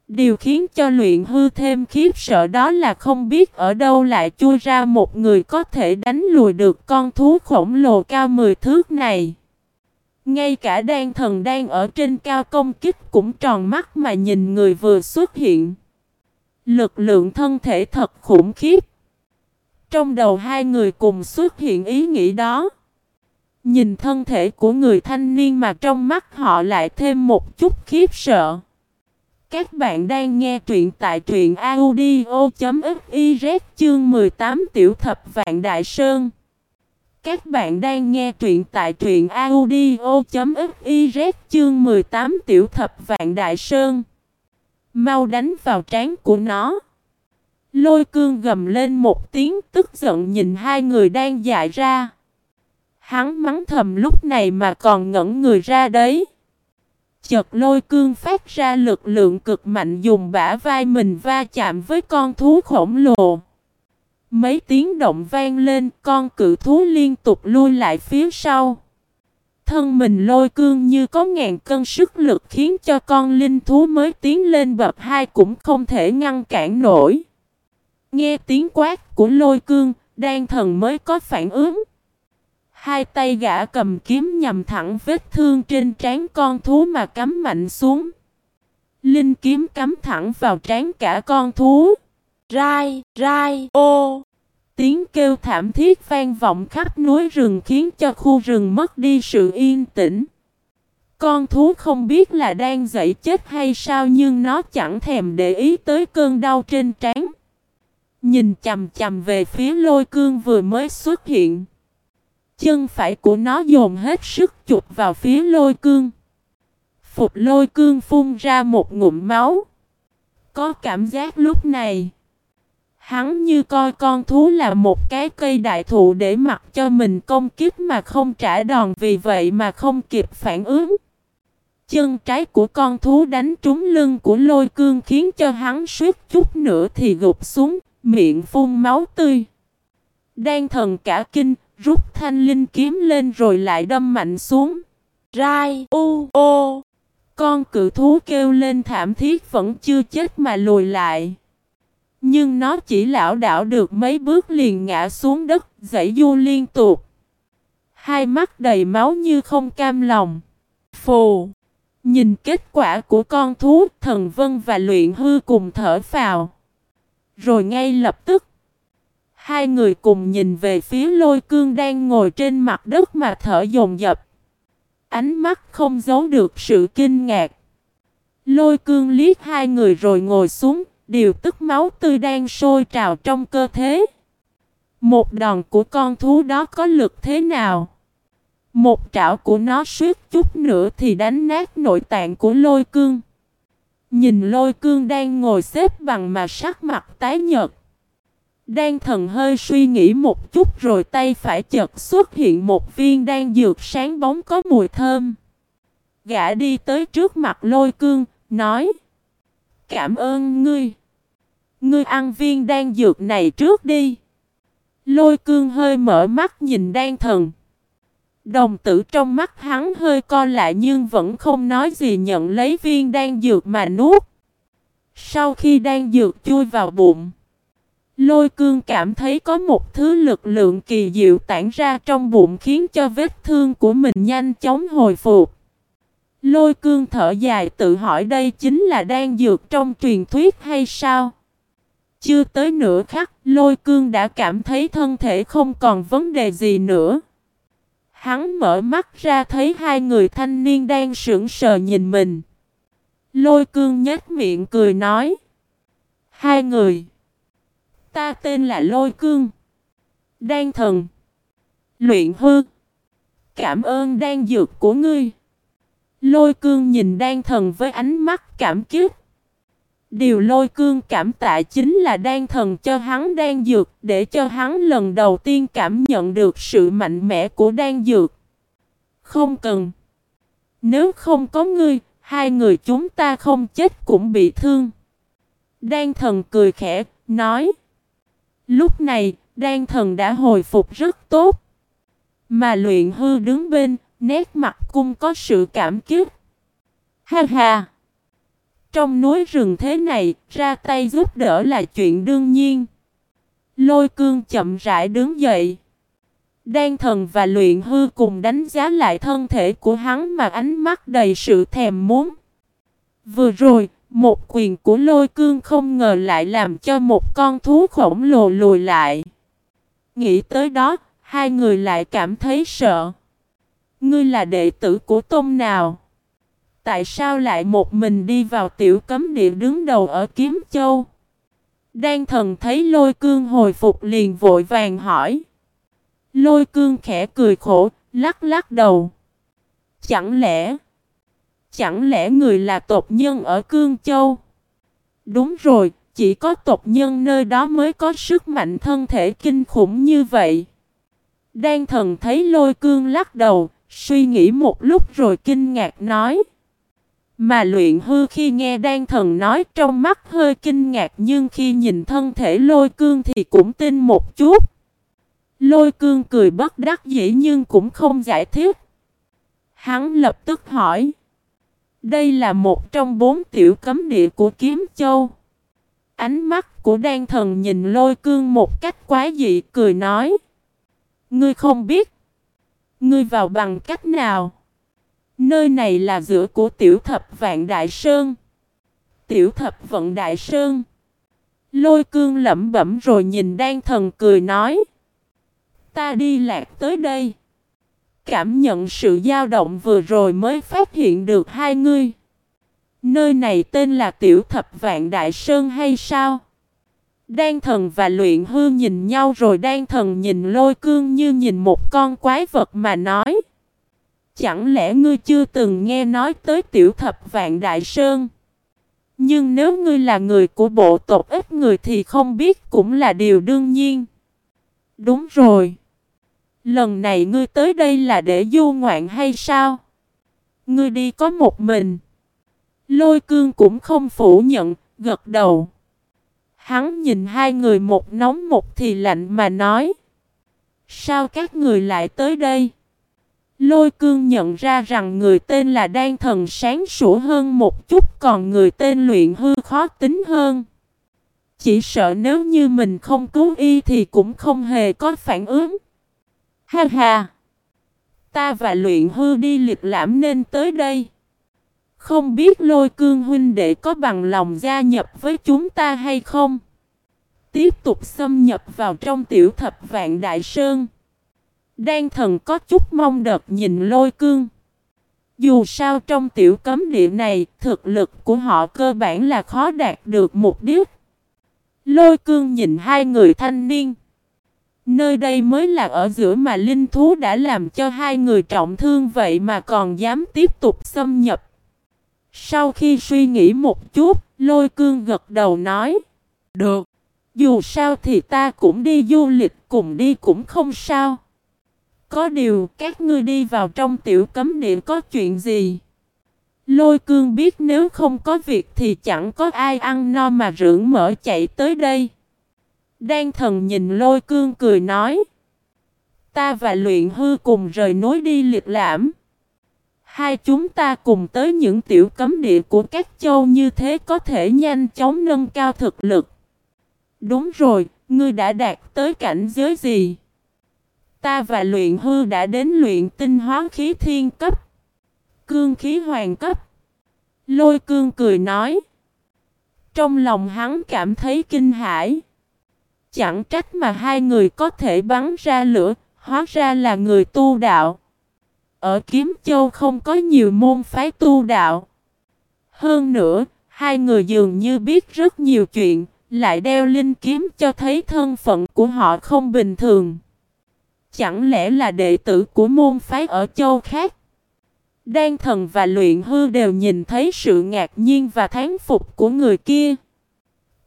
Điều khiến cho luyện hư thêm khiếp sợ đó là không biết ở đâu lại chui ra một người có thể đánh lùi được con thú khổng lồ cao 10 thước này. Ngay cả đan thần đang ở trên cao công kích cũng tròn mắt mà nhìn người vừa xuất hiện. Lực lượng thân thể thật khủng khiếp. Trong đầu hai người cùng xuất hiện ý nghĩ đó. Nhìn thân thể của người thanh niên mà trong mắt họ lại thêm một chút khiếp sợ. Các bạn đang nghe truyện tại truyện audio.fiz chương 18 tiểu thập vạn đại sơn. Các bạn đang nghe truyện tại truyện audio.fiz chương 18 tiểu thập vạn đại sơn. Mau đánh vào trán của nó. Lôi cương gầm lên một tiếng tức giận nhìn hai người đang dại ra. Hắn mắng thầm lúc này mà còn ngẩn người ra đấy. Chợt lôi cương phát ra lực lượng cực mạnh dùng bả vai mình va chạm với con thú khổng lồ. Mấy tiếng động vang lên, con cự thú liên tục lui lại phía sau. Thân mình lôi cương như có ngàn cân sức lực khiến cho con linh thú mới tiến lên bậc hai cũng không thể ngăn cản nổi. Nghe tiếng quát của lôi cương, đan thần mới có phản ứng. Hai tay gã cầm kiếm nhằm thẳng vết thương trên trán con thú mà cắm mạnh xuống. Linh kiếm cắm thẳng vào trán cả con thú. Rai, rai, ô. Tiếng kêu thảm thiết vang vọng khắp núi rừng khiến cho khu rừng mất đi sự yên tĩnh. Con thú không biết là đang dậy chết hay sao nhưng nó chẳng thèm để ý tới cơn đau trên trán. Nhìn chầm chầm về phía lôi cương vừa mới xuất hiện. Chân phải của nó dồn hết sức chụp vào phía lôi cương. Phục lôi cương phun ra một ngụm máu. Có cảm giác lúc này. Hắn như coi con thú là một cái cây đại thụ để mặc cho mình công kích mà không trả đòn vì vậy mà không kịp phản ứng. Chân trái của con thú đánh trúng lưng của lôi cương khiến cho hắn suýt chút nữa thì gục xuống, miệng phun máu tươi. Đan thần cả kinh, rút thanh linh kiếm lên rồi lại đâm mạnh xuống. Rai, u, ô. Con cự thú kêu lên thảm thiết vẫn chưa chết mà lùi lại. Nhưng nó chỉ lão đảo được mấy bước liền ngã xuống đất, dãy du liên tục. Hai mắt đầy máu như không cam lòng. Phù! Nhìn kết quả của con thú, thần vân và luyện hư cùng thở phào. Rồi ngay lập tức, hai người cùng nhìn về phía lôi cương đang ngồi trên mặt đất mà thở dồn dập. Ánh mắt không giấu được sự kinh ngạc. Lôi cương liếc hai người rồi ngồi xuống, điều tức máu tươi đang sôi trào trong cơ thể. Một đòn của con thú đó có lực thế nào? Một trảo của nó suýt chút nữa thì đánh nát nội tạng của lôi cương. Nhìn lôi cương đang ngồi xếp bằng mà sắc mặt tái nhợt. Đang thần hơi suy nghĩ một chút rồi tay phải chợt xuất hiện một viên đang dược sáng bóng có mùi thơm. Gã đi tới trước mặt lôi cương, nói Cảm ơn ngươi. Ngươi ăn viên đan dược này trước đi. Lôi cương hơi mở mắt nhìn đan thần. Đồng tử trong mắt hắn hơi co lại nhưng vẫn không nói gì nhận lấy viên đan dược mà nuốt. Sau khi đan dược chui vào bụng, lôi cương cảm thấy có một thứ lực lượng kỳ diệu tản ra trong bụng khiến cho vết thương của mình nhanh chóng hồi phục. Lôi cương thở dài tự hỏi đây chính là đan dược trong truyền thuyết hay sao? Chưa tới nửa khắc, lôi cương đã cảm thấy thân thể không còn vấn đề gì nữa. Hắn mở mắt ra thấy hai người thanh niên đang sững sờ nhìn mình. Lôi cương nhếch miệng cười nói. Hai người. Ta tên là Lôi cương. Đan thần. Luyện hư. Cảm ơn đan dược của ngươi. Lôi cương nhìn đan thần với ánh mắt cảm kích. Điều lôi cương cảm tạ chính là đan thần cho hắn đan dược để cho hắn lần đầu tiên cảm nhận được sự mạnh mẽ của đan dược. Không cần. Nếu không có ngươi, hai người chúng ta không chết cũng bị thương. Đan thần cười khẽ, nói. Lúc này, đan thần đã hồi phục rất tốt. Mà luyện hư đứng bên, nét mặt cung có sự cảm kích. Ha ha! Trong núi rừng thế này, ra tay giúp đỡ là chuyện đương nhiên. Lôi cương chậm rãi đứng dậy. Đan thần và luyện hư cùng đánh giá lại thân thể của hắn mà ánh mắt đầy sự thèm muốn. Vừa rồi, một quyền của lôi cương không ngờ lại làm cho một con thú khổng lồ lùi lại. Nghĩ tới đó, hai người lại cảm thấy sợ. Ngươi là đệ tử của tôn nào? Tại sao lại một mình đi vào tiểu cấm địa đứng đầu ở Kiếm Châu? Đan thần thấy lôi cương hồi phục liền vội vàng hỏi. Lôi cương khẽ cười khổ, lắc lắc đầu. Chẳng lẽ... Chẳng lẽ người là tộc nhân ở Cương Châu? Đúng rồi, chỉ có tộc nhân nơi đó mới có sức mạnh thân thể kinh khủng như vậy. Đan thần thấy lôi cương lắc đầu, suy nghĩ một lúc rồi kinh ngạc nói. Mà luyện hư khi nghe đan thần nói, trong mắt hơi kinh ngạc nhưng khi nhìn thân thể lôi cương thì cũng tin một chút. Lôi cương cười bất đắc dĩ nhưng cũng không giải thích. Hắn lập tức hỏi. Đây là một trong bốn tiểu cấm địa của kiếm châu. Ánh mắt của đan thần nhìn lôi cương một cách quá dị, cười nói. Ngươi không biết. Ngươi vào bằng cách nào? Nơi này là giữa của tiểu thập vạn đại sơn. Tiểu thập vận đại sơn. Lôi cương lẩm bẩm rồi nhìn đan thần cười nói. Ta đi lạc tới đây. Cảm nhận sự dao động vừa rồi mới phát hiện được hai ngươi. Nơi này tên là Tiểu Thập Vạn Đại Sơn hay sao? Đan thần và luyện hư nhìn nhau rồi đan thần nhìn lôi cương như nhìn một con quái vật mà nói. Chẳng lẽ ngươi chưa từng nghe nói tới Tiểu Thập Vạn Đại Sơn? Nhưng nếu ngươi là người của bộ tộc ít người thì không biết cũng là điều đương nhiên. Đúng rồi. Lần này ngươi tới đây là để du ngoạn hay sao? Ngươi đi có một mình. Lôi cương cũng không phủ nhận, gật đầu. Hắn nhìn hai người một nóng một thì lạnh mà nói. Sao các người lại tới đây? Lôi cương nhận ra rằng người tên là đan thần sáng sủa hơn một chút, còn người tên luyện hư khó tính hơn. Chỉ sợ nếu như mình không cứu y thì cũng không hề có phản ứng. Ha ha! Ta và luyện hư đi liệt lãm nên tới đây. Không biết lôi cương huynh đệ có bằng lòng gia nhập với chúng ta hay không? Tiếp tục xâm nhập vào trong tiểu thập vạn đại sơn. Đan thần có chút mong đợt nhìn lôi cương. Dù sao trong tiểu cấm địa này, thực lực của họ cơ bản là khó đạt được mục đích. Lôi cương nhìn hai người thanh niên. Nơi đây mới là ở giữa mà linh thú đã làm cho hai người trọng thương vậy mà còn dám tiếp tục xâm nhập. Sau khi suy nghĩ một chút, lôi cương gật đầu nói. Được, dù sao thì ta cũng đi du lịch cùng đi cũng không sao. Có điều các ngươi đi vào trong tiểu cấm địa có chuyện gì? Lôi cương biết nếu không có việc thì chẳng có ai ăn no mà rưỡng mở chạy tới đây. Đan thần nhìn lôi cương cười nói. Ta và luyện hư cùng rời nối đi liệt lãm. Hai chúng ta cùng tới những tiểu cấm địa của các châu như thế có thể nhanh chóng nâng cao thực lực. Đúng rồi, ngươi đã đạt tới cảnh giới gì? Ta và luyện hư đã đến luyện tinh hóa khí thiên cấp. Cương khí hoàng cấp. Lôi cương cười nói. Trong lòng hắn cảm thấy kinh hãi. Chẳng trách mà hai người có thể bắn ra lửa, hóa ra là người tu đạo. Ở Kiếm Châu không có nhiều môn phái tu đạo. Hơn nữa, hai người dường như biết rất nhiều chuyện, lại đeo linh kiếm cho thấy thân phận của họ không bình thường. Chẳng lẽ là đệ tử của môn phái ở châu khác? Đan thần và luyện hư đều nhìn thấy sự ngạc nhiên và thán phục của người kia.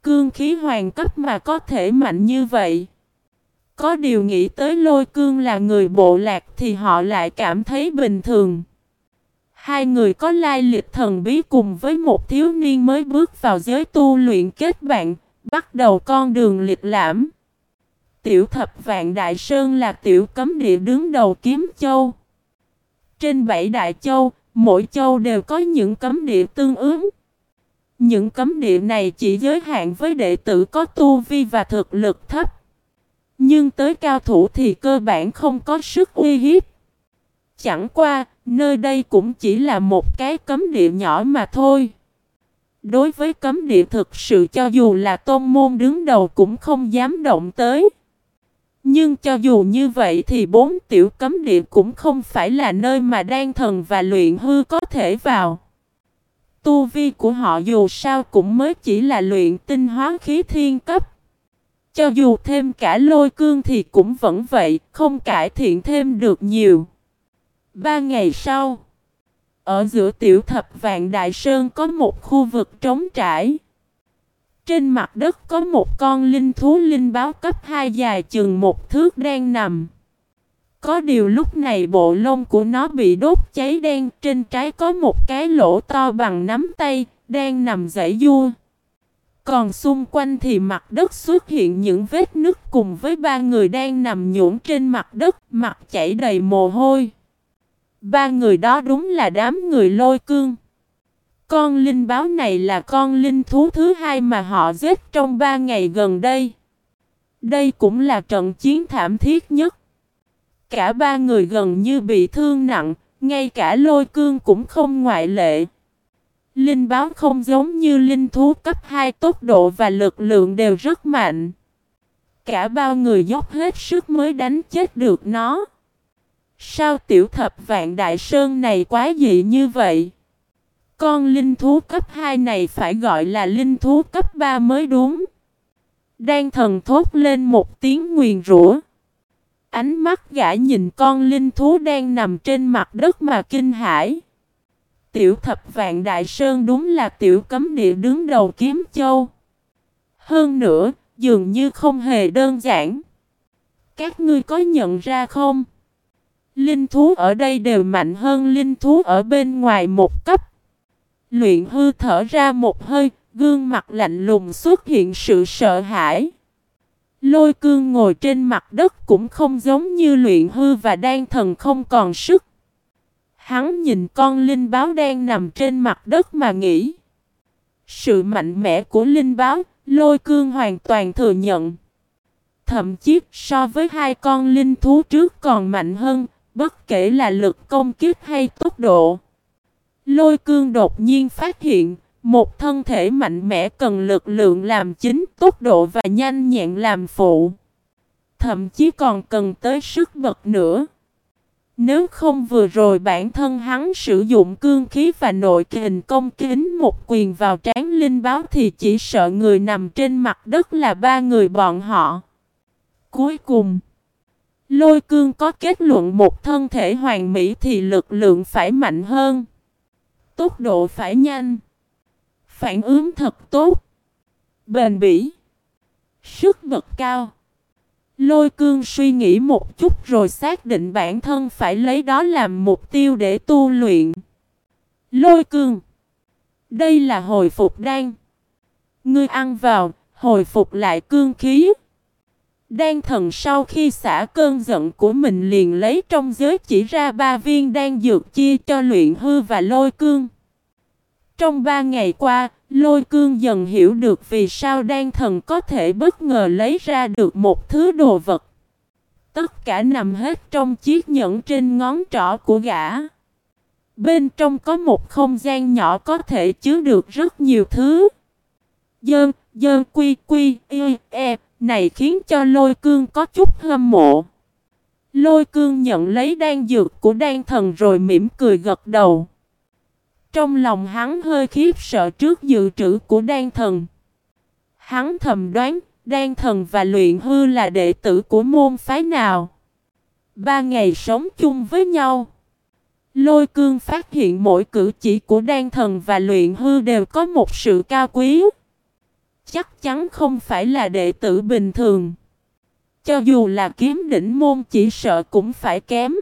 Cương khí hoàng cấp mà có thể mạnh như vậy. Có điều nghĩ tới lôi cương là người bộ lạc thì họ lại cảm thấy bình thường. Hai người có lai lịch thần bí cùng với một thiếu niên mới bước vào giới tu luyện kết bạn, bắt đầu con đường liệt lãm. Tiểu thập vạn đại sơn là tiểu cấm địa đứng đầu kiếm châu. Trên bảy đại châu, mỗi châu đều có những cấm địa tương ứng. Những cấm địa này chỉ giới hạn với đệ tử có tu vi và thực lực thấp. Nhưng tới cao thủ thì cơ bản không có sức uy hiếp. Chẳng qua, nơi đây cũng chỉ là một cái cấm địa nhỏ mà thôi. Đối với cấm địa thực sự cho dù là tôn môn đứng đầu cũng không dám động tới. Nhưng cho dù như vậy thì bốn tiểu cấm địa cũng không phải là nơi mà đan thần và luyện hư có thể vào. Tu vi của họ dù sao cũng mới chỉ là luyện tinh hóa khí thiên cấp. Cho dù thêm cả lôi cương thì cũng vẫn vậy, không cải thiện thêm được nhiều. Ba ngày sau, ở giữa tiểu thập vạn đại sơn có một khu vực trống trải. Trên mặt đất có một con linh thú linh báo cấp 2 dài chừng một thước đang nằm. Có điều lúc này bộ lông của nó bị đốt cháy đen, trên trái có một cái lỗ to bằng nắm tay, đang nằm dãy dua. Còn xung quanh thì mặt đất xuất hiện những vết nứt cùng với ba người đang nằm nhũn trên mặt đất, mặt chảy đầy mồ hôi. Ba người đó đúng là đám người lôi cương. Con linh báo này là con linh thú thứ hai mà họ giết trong ba ngày gần đây. Đây cũng là trận chiến thảm thiết nhất. Cả ba người gần như bị thương nặng, ngay cả lôi cương cũng không ngoại lệ. Linh báo không giống như linh thú cấp 2 tốc độ và lực lượng đều rất mạnh. Cả bao người dốc hết sức mới đánh chết được nó. Sao tiểu thập vạn đại sơn này quá dị như vậy? Con linh thú cấp 2 này phải gọi là linh thú cấp 3 mới đúng. Đang thần thốt lên một tiếng nguyền rủa. Ánh mắt gã nhìn con linh thú đang nằm trên mặt đất mà kinh hãi. Tiểu thập vạn đại sơn đúng là tiểu cấm địa đứng đầu kiếm châu. Hơn nữa, dường như không hề đơn giản. Các ngươi có nhận ra không? Linh thú ở đây đều mạnh hơn linh thú ở bên ngoài một cấp. Luyện hư thở ra một hơi, gương mặt lạnh lùng xuất hiện sự sợ hãi. Lôi cương ngồi trên mặt đất cũng không giống như luyện hư và đan thần không còn sức. Hắn nhìn con linh báo đang nằm trên mặt đất mà nghĩ. Sự mạnh mẽ của linh báo, lôi cương hoàn toàn thừa nhận. Thậm chí so với hai con linh thú trước còn mạnh hơn, bất kể là lực công kích hay tốc độ. Lôi cương đột nhiên phát hiện, một thân thể mạnh mẽ cần lực lượng làm chính, tốc độ và nhanh nhẹn làm phụ. Thậm chí còn cần tới sức bật nữa. Nếu không vừa rồi bản thân hắn sử dụng cương khí và nội kình công kính một quyền vào trán linh báo thì chỉ sợ người nằm trên mặt đất là ba người bọn họ. Cuối cùng, lôi cương có kết luận một thân thể hoàn mỹ thì lực lượng phải mạnh hơn. Tốc độ phải nhanh. Phản ứng thật tốt. Bền bỉ. Sức bật cao. Lôi cương suy nghĩ một chút rồi xác định bản thân phải lấy đó làm mục tiêu để tu luyện. Lôi cương. Đây là hồi phục đan. Ngươi ăn vào, hồi phục lại cương khí. Đan thần sau khi xả cơn giận của mình liền lấy trong giới chỉ ra ba viên đan dược chia cho luyện hư và lôi cương. Trong ba ngày qua, lôi cương dần hiểu được vì sao đan thần có thể bất ngờ lấy ra được một thứ đồ vật. Tất cả nằm hết trong chiếc nhẫn trên ngón trỏ của gã. Bên trong có một không gian nhỏ có thể chứa được rất nhiều thứ. Dơn, dơn quy quy, y, e, này khiến cho lôi cương có chút hâm mộ. Lôi cương nhận lấy đan dược của đan thần rồi mỉm cười gật đầu. Trong lòng hắn hơi khiếp sợ trước dự trữ của đan thần. Hắn thầm đoán, đan thần và luyện hư là đệ tử của môn phái nào. Ba ngày sống chung với nhau. Lôi cương phát hiện mỗi cử chỉ của đan thần và luyện hư đều có một sự cao quý. Chắc chắn không phải là đệ tử bình thường. Cho dù là kiếm đỉnh môn chỉ sợ cũng phải kém.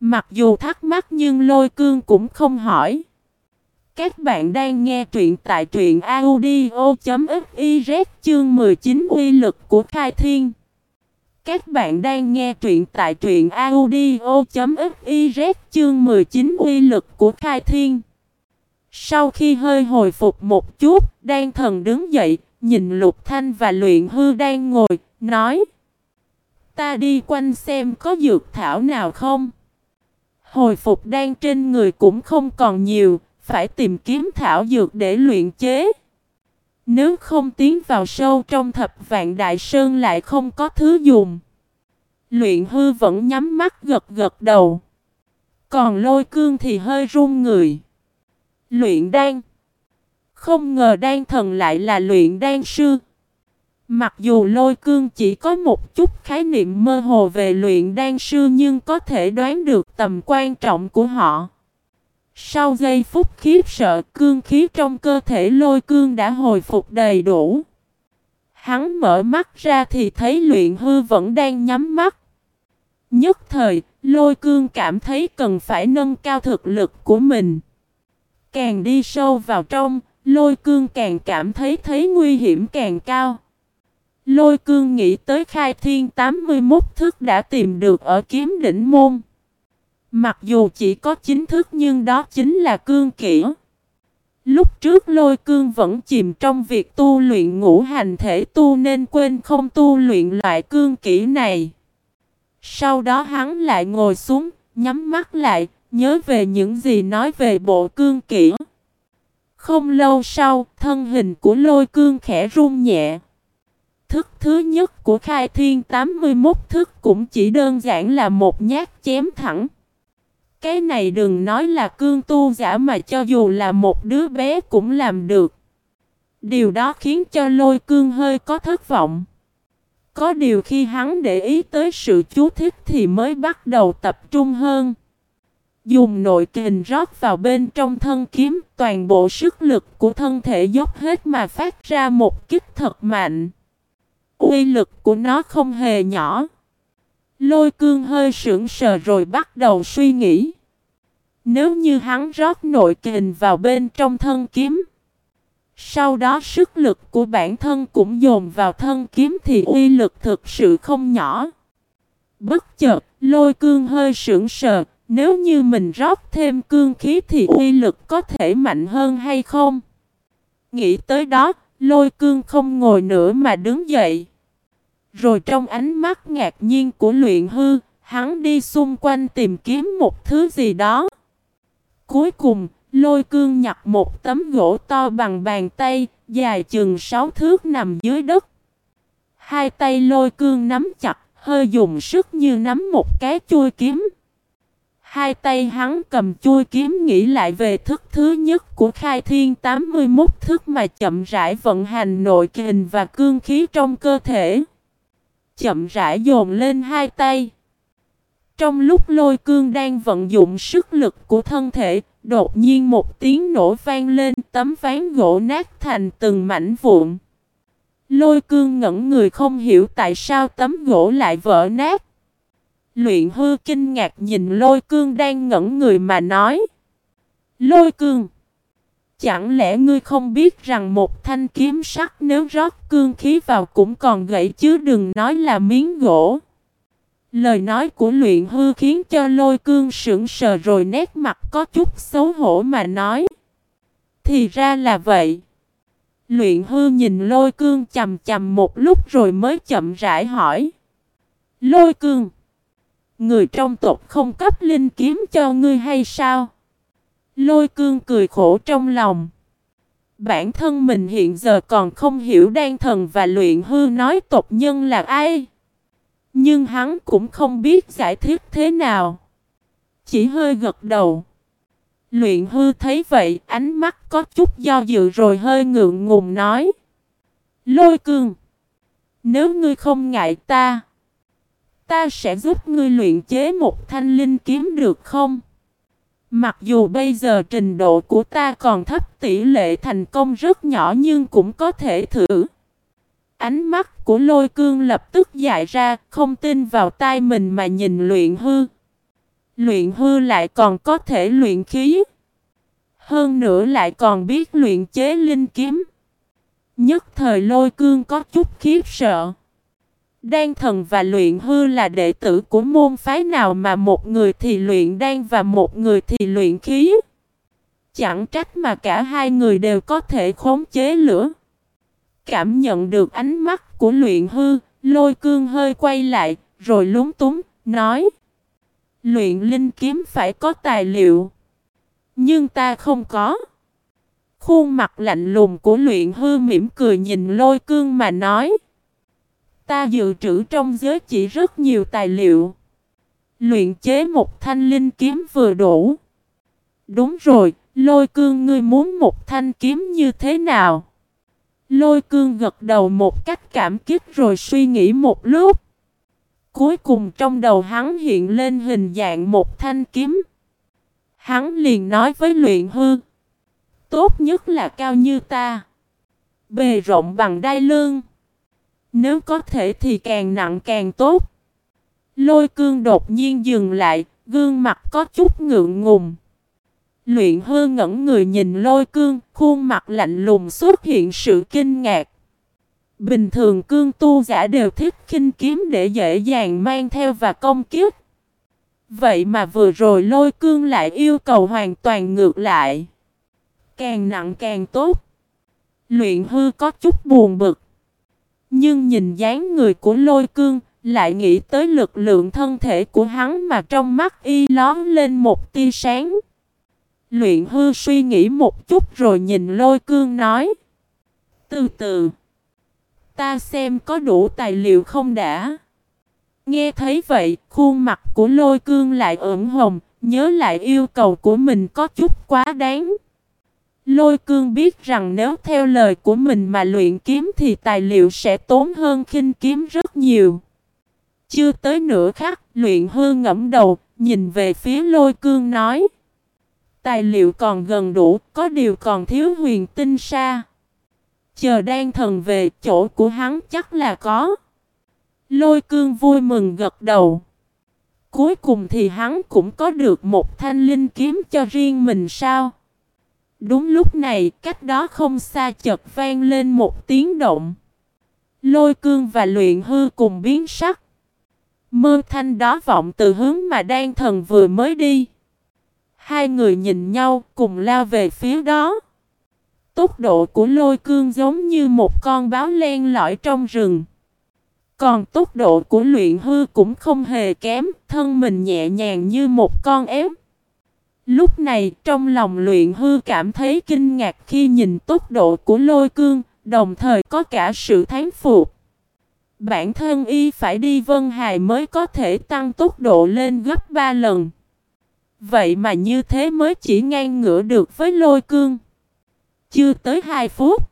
Mặc dù thắc mắc nhưng lôi cương cũng không hỏi. Các bạn đang nghe truyện tại truyện audio.fiz chương 19 uy lực của khai thiên. Các bạn đang nghe truyện tại truyện audio.fiz chương 19 uy lực của khai thiên. Sau khi hơi hồi phục một chút, đan thần đứng dậy, nhìn Lục Thanh và luyện hư đang ngồi, nói Ta đi quanh xem có dược thảo nào không. Hồi phục đang trên người cũng không còn nhiều, phải tìm kiếm thảo dược để luyện chế. Nếu không tiến vào sâu trong thập vạn đại sơn lại không có thứ dùng. Luyện hư vẫn nhắm mắt gật gật đầu. Còn lôi cương thì hơi run người. Luyện đan. Không ngờ đan thần lại là luyện đan sư. Mặc dù lôi cương chỉ có một chút khái niệm mơ hồ về luyện đan sư nhưng có thể đoán được tầm quan trọng của họ. Sau giây phút khiếp sợ cương khí trong cơ thể lôi cương đã hồi phục đầy đủ. Hắn mở mắt ra thì thấy luyện hư vẫn đang nhắm mắt. Nhất thời, lôi cương cảm thấy cần phải nâng cao thực lực của mình. Càng đi sâu vào trong, lôi cương càng cảm thấy thấy nguy hiểm càng cao. Lôi cương nghĩ tới khai thiên 81 thức đã tìm được ở kiếm đỉnh môn. Mặc dù chỉ có chính thức nhưng đó chính là cương kỹ. Lúc trước lôi cương vẫn chìm trong việc tu luyện ngũ hành thể tu nên quên không tu luyện loại cương kỹ này. Sau đó hắn lại ngồi xuống, nhắm mắt lại, nhớ về những gì nói về bộ cương kỹ. Không lâu sau, thân hình của lôi cương khẽ run nhẹ. Thức thứ nhất của khai thiên 81 thức cũng chỉ đơn giản là một nhát chém thẳng. Cái này đừng nói là cương tu giả mà cho dù là một đứa bé cũng làm được. Điều đó khiến cho lôi cương hơi có thất vọng. Có điều khi hắn để ý tới sự chú thích thì mới bắt đầu tập trung hơn. Dùng nội kình rót vào bên trong thân kiếm, toàn bộ sức lực của thân thể dốc hết mà phát ra một kích thật mạnh. Uy lực của nó không hề nhỏ. Lôi cương hơi sững sờ rồi bắt đầu suy nghĩ. Nếu như hắn rót nội kình vào bên trong thân kiếm. Sau đó sức lực của bản thân cũng dồn vào thân kiếm thì uy lực thực sự không nhỏ. Bất chợt, lôi cương hơi sững sờ, nếu như mình rót thêm cương khí thì uy lực có thể mạnh hơn hay không? Nghĩ tới đó, lôi cương không ngồi nữa mà đứng dậy. Rồi trong ánh mắt ngạc nhiên của luyện hư, hắn đi xung quanh tìm kiếm một thứ gì đó. Cuối cùng, lôi cương nhặt một tấm gỗ to bằng bàn tay, dài chừng sáu thước nằm dưới đất. Hai tay lôi cương nắm chặt, hơi dùng sức như nắm một cái chui kiếm. Hai tay hắn cầm chui kiếm nghĩ lại về thức thứ nhất của khai thiên 81 thức mà chậm rãi vận hành nội kình và cương khí trong cơ thể. Chậm rãi dồn lên hai tay. Trong lúc lôi cương đang vận dụng sức lực của thân thể, đột nhiên một tiếng nổ vang lên tấm ván gỗ nát thành từng mảnh vụn. Lôi cương ngẩn người không hiểu tại sao tấm gỗ lại vỡ nát. Luyện hư kinh ngạc nhìn lôi cương đang ngẩn người mà nói. Lôi cương! Chẳng lẽ ngươi không biết rằng một thanh kiếm sắt nếu rót cương khí vào cũng còn gãy chứ đừng nói là miếng gỗ. Lời nói của luyện hư khiến cho lôi cương sững sờ rồi nét mặt có chút xấu hổ mà nói. Thì ra là vậy. Luyện hư nhìn lôi cương chầm chầm một lúc rồi mới chậm rãi hỏi. Lôi cương. Người trong tộc không cấp linh kiếm cho ngươi hay sao? Lôi cương cười khổ trong lòng. Bản thân mình hiện giờ còn không hiểu đan thần và luyện hư nói tộc nhân là ai. Nhưng hắn cũng không biết giải thích thế nào. Chỉ hơi gật đầu. Luyện hư thấy vậy, ánh mắt có chút do dự rồi hơi ngượng ngùng nói. Lôi cương. Nếu ngươi không ngại ta, ta sẽ giúp ngươi luyện chế một thanh linh kiếm được không? Mặc dù bây giờ trình độ của ta còn thấp tỷ lệ thành công rất nhỏ nhưng cũng có thể thử. Ánh mắt của lôi cương lập tức dại ra, không tin vào tai mình mà nhìn luyện hư. Luyện hư lại còn có thể luyện khí. Hơn nữa lại còn biết luyện chế linh kiếm. Nhất thời lôi cương có chút khiếp sợ. Đan thần và luyện hư là đệ tử của môn phái nào mà một người thì luyện đan và một người thì luyện khí. Chẳng trách mà cả hai người đều có thể khống chế lửa. Cảm nhận được ánh mắt của luyện hư, lôi cương hơi quay lại, rồi lúng túng, nói. Luyện linh kiếm phải có tài liệu. Nhưng ta không có. Khuôn mặt lạnh lùng của luyện hư mỉm cười nhìn lôi cương mà nói. Ta dự trữ trong giới chỉ rất nhiều tài liệu. Luyện chế một thanh linh kiếm vừa đủ. Đúng rồi, lôi cương ngươi muốn một thanh kiếm như thế nào? Lôi cương gật đầu một cách cảm kích rồi suy nghĩ một lúc. Cuối cùng trong đầu hắn hiện lên hình dạng một thanh kiếm. Hắn liền nói với luyện hư. Tốt nhất là cao như ta. Bề rộng bằng đai lương. Nếu có thể thì càng nặng càng tốt. Lôi cương đột nhiên dừng lại, gương mặt có chút ngượng ngùng. Luyện hư ngẩn người nhìn lôi cương, khuôn mặt lạnh lùng xuất hiện sự kinh ngạc. Bình thường cương tu giả đều thích khinh kiếm để dễ dàng mang theo và công kiếp. Vậy mà vừa rồi lôi cương lại yêu cầu hoàn toàn ngược lại. Càng nặng càng tốt. Luyện hư có chút buồn bực. Nhưng nhìn dáng người của lôi cương, lại nghĩ tới lực lượng thân thể của hắn mà trong mắt y lón lên một tia sáng. Luyện hư suy nghĩ một chút rồi nhìn lôi cương nói. Từ từ. Ta xem có đủ tài liệu không đã. Nghe thấy vậy, khuôn mặt của lôi cương lại ửng hồng, nhớ lại yêu cầu của mình có chút quá đáng. Lôi cương biết rằng nếu theo lời của mình mà luyện kiếm thì tài liệu sẽ tốn hơn khinh kiếm rất nhiều. Chưa tới nửa khắc, luyện hư ngẫm đầu, nhìn về phía lôi cương nói. Tài liệu còn gần đủ, có điều còn thiếu huyền tinh sa. Chờ đan thần về, chỗ của hắn chắc là có. Lôi cương vui mừng gật đầu. Cuối cùng thì hắn cũng có được một thanh linh kiếm cho riêng mình sao? Đúng lúc này, cách đó không xa chợt vang lên một tiếng động. Lôi cương và luyện hư cùng biến sắc. Mơ thanh đó vọng từ hướng mà đan thần vừa mới đi. Hai người nhìn nhau cùng lao về phía đó. Tốc độ của lôi cương giống như một con báo len lỏi trong rừng. Còn tốc độ của luyện hư cũng không hề kém, thân mình nhẹ nhàng như một con ép. Lúc này trong lòng luyện hư cảm thấy kinh ngạc khi nhìn tốc độ của lôi cương, đồng thời có cả sự thán phục. Bản thân y phải đi Vân Hài mới có thể tăng tốc độ lên gấp 3 lần. Vậy mà như thế mới chỉ ngang ngửa được với lôi cương. Chưa tới 2 phút.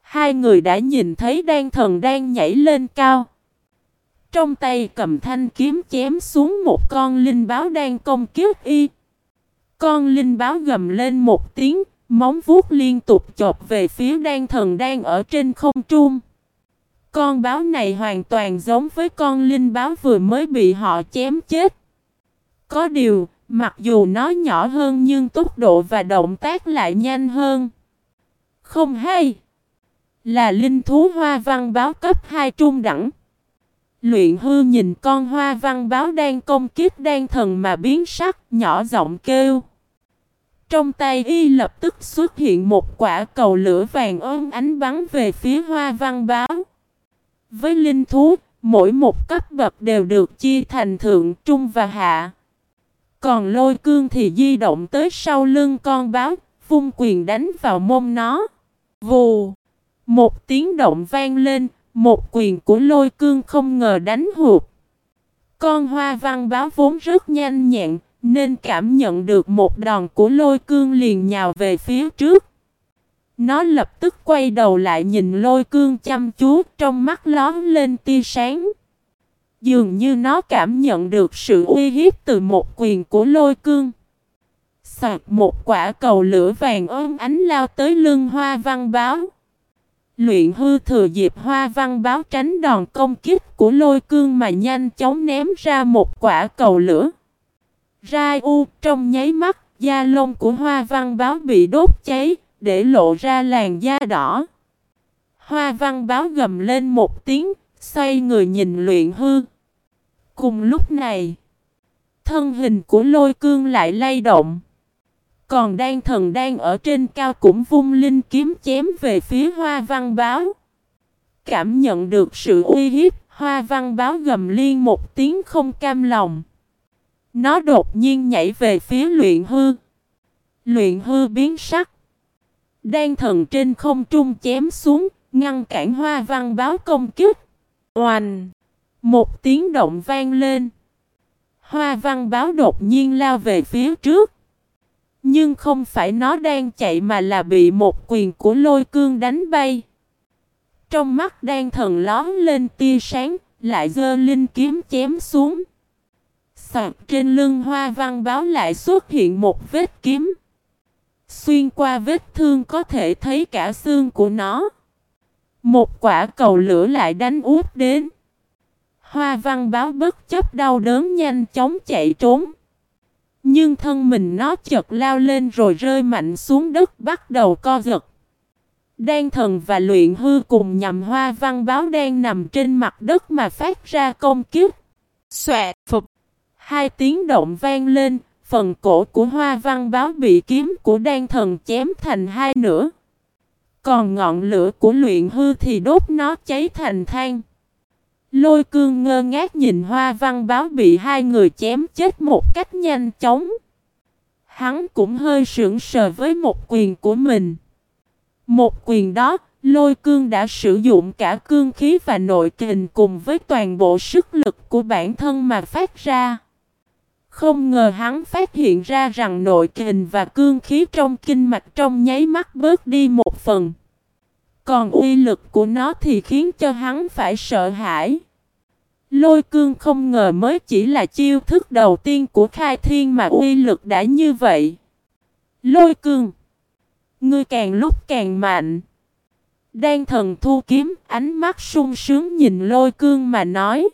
Hai người đã nhìn thấy đan thần đang nhảy lên cao. Trong tay cầm thanh kiếm chém xuống một con linh báo đang công kiếp y. Con linh báo gầm lên một tiếng, móng vuốt liên tục chộp về phía đan thần đang ở trên không trung. Con báo này hoàn toàn giống với con linh báo vừa mới bị họ chém chết. Có điều, mặc dù nó nhỏ hơn nhưng tốc độ và động tác lại nhanh hơn. Không hay. Là linh thú hoa văn báo cấp 2 trung đẳng. Luyện hư nhìn con hoa văn báo đang công kiếp đan thần mà biến sắc, nhỏ giọng kêu. Trong tay y lập tức xuất hiện một quả cầu lửa vàng ơn ánh bắn về phía hoa văn báo. Với linh thú, mỗi một cấp bậc đều được chia thành thượng, trung và hạ. Còn lôi cương thì di động tới sau lưng con báo, vung quyền đánh vào mông nó. Vù! Một tiếng động vang lên, một quyền của lôi cương không ngờ đánh hụt. Con hoa văn báo vốn rất nhanh nhẹn, nên cảm nhận được một đòn của lôi cương liền nhào về phía trước. Nó lập tức quay đầu lại nhìn lôi cương chăm chú, trong mắt lón lên tia sáng. Dường như nó cảm nhận được sự uy hiếp từ một quyền của lôi cương. sạc một quả cầu lửa vàng ôm ánh lao tới lưng hoa văn báo. Luyện hư thừa dịp hoa văn báo tránh đòn công kích của lôi cương mà nhanh chóng ném ra một quả cầu lửa. Rai u trong nháy mắt, da lông của hoa văn báo bị đốt cháy, để lộ ra làn da đỏ. Hoa văn báo gầm lên một tiếng, xoay người nhìn luyện hư. Cùng lúc này, thân hình của lôi cương lại lay động. Còn đan thần đang ở trên cao cũng vung linh kiếm chém về phía hoa văn báo. Cảm nhận được sự uy hiếp, hoa văn báo gầm liên một tiếng không cam lòng. Nó đột nhiên nhảy về phía luyện hư. Luyện hư biến sắc. Đan thần trên không trung chém xuống, ngăn cản hoa văn báo công kích. Oành! Một tiếng động vang lên. Hoa văn báo đột nhiên lao về phía trước. Nhưng không phải nó đang chạy mà là bị một quyền của lôi cương đánh bay. Trong mắt đan thần lón lên tia sáng, lại dơ linh kiếm chém xuống. Soạt trên lưng hoa văn báo lại xuất hiện một vết kiếm. Xuyên qua vết thương có thể thấy cả xương của nó. Một quả cầu lửa lại đánh út đến. Hoa văn báo bất chấp đau đớn nhanh chóng chạy trốn. Nhưng thân mình nó chợt lao lên rồi rơi mạnh xuống đất bắt đầu co giật. Đan thần và luyện hư cùng nhằm hoa văn báo đang nằm trên mặt đất mà phát ra công kiếp. Xoẹt phục. Hai tiếng động vang lên, phần cổ của hoa văn báo bị kiếm của đan thần chém thành hai nửa. Còn ngọn lửa của luyện hư thì đốt nó cháy thành than. Lôi cương ngơ ngác nhìn hoa văn báo bị hai người chém chết một cách nhanh chóng. Hắn cũng hơi sững sờ với một quyền của mình. Một quyền đó, lôi cương đã sử dụng cả cương khí và nội kình cùng với toàn bộ sức lực của bản thân mà phát ra. Không ngờ hắn phát hiện ra rằng nội kình và cương khí trong kinh mạch trong nháy mắt bớt đi một phần. Còn uy lực của nó thì khiến cho hắn phải sợ hãi. Lôi cương không ngờ mới chỉ là chiêu thức đầu tiên của khai thiên mà uy lực đã như vậy. Lôi cương. Ngươi càng lúc càng mạnh. Đan thần thu kiếm, ánh mắt sung sướng nhìn lôi cương mà nói.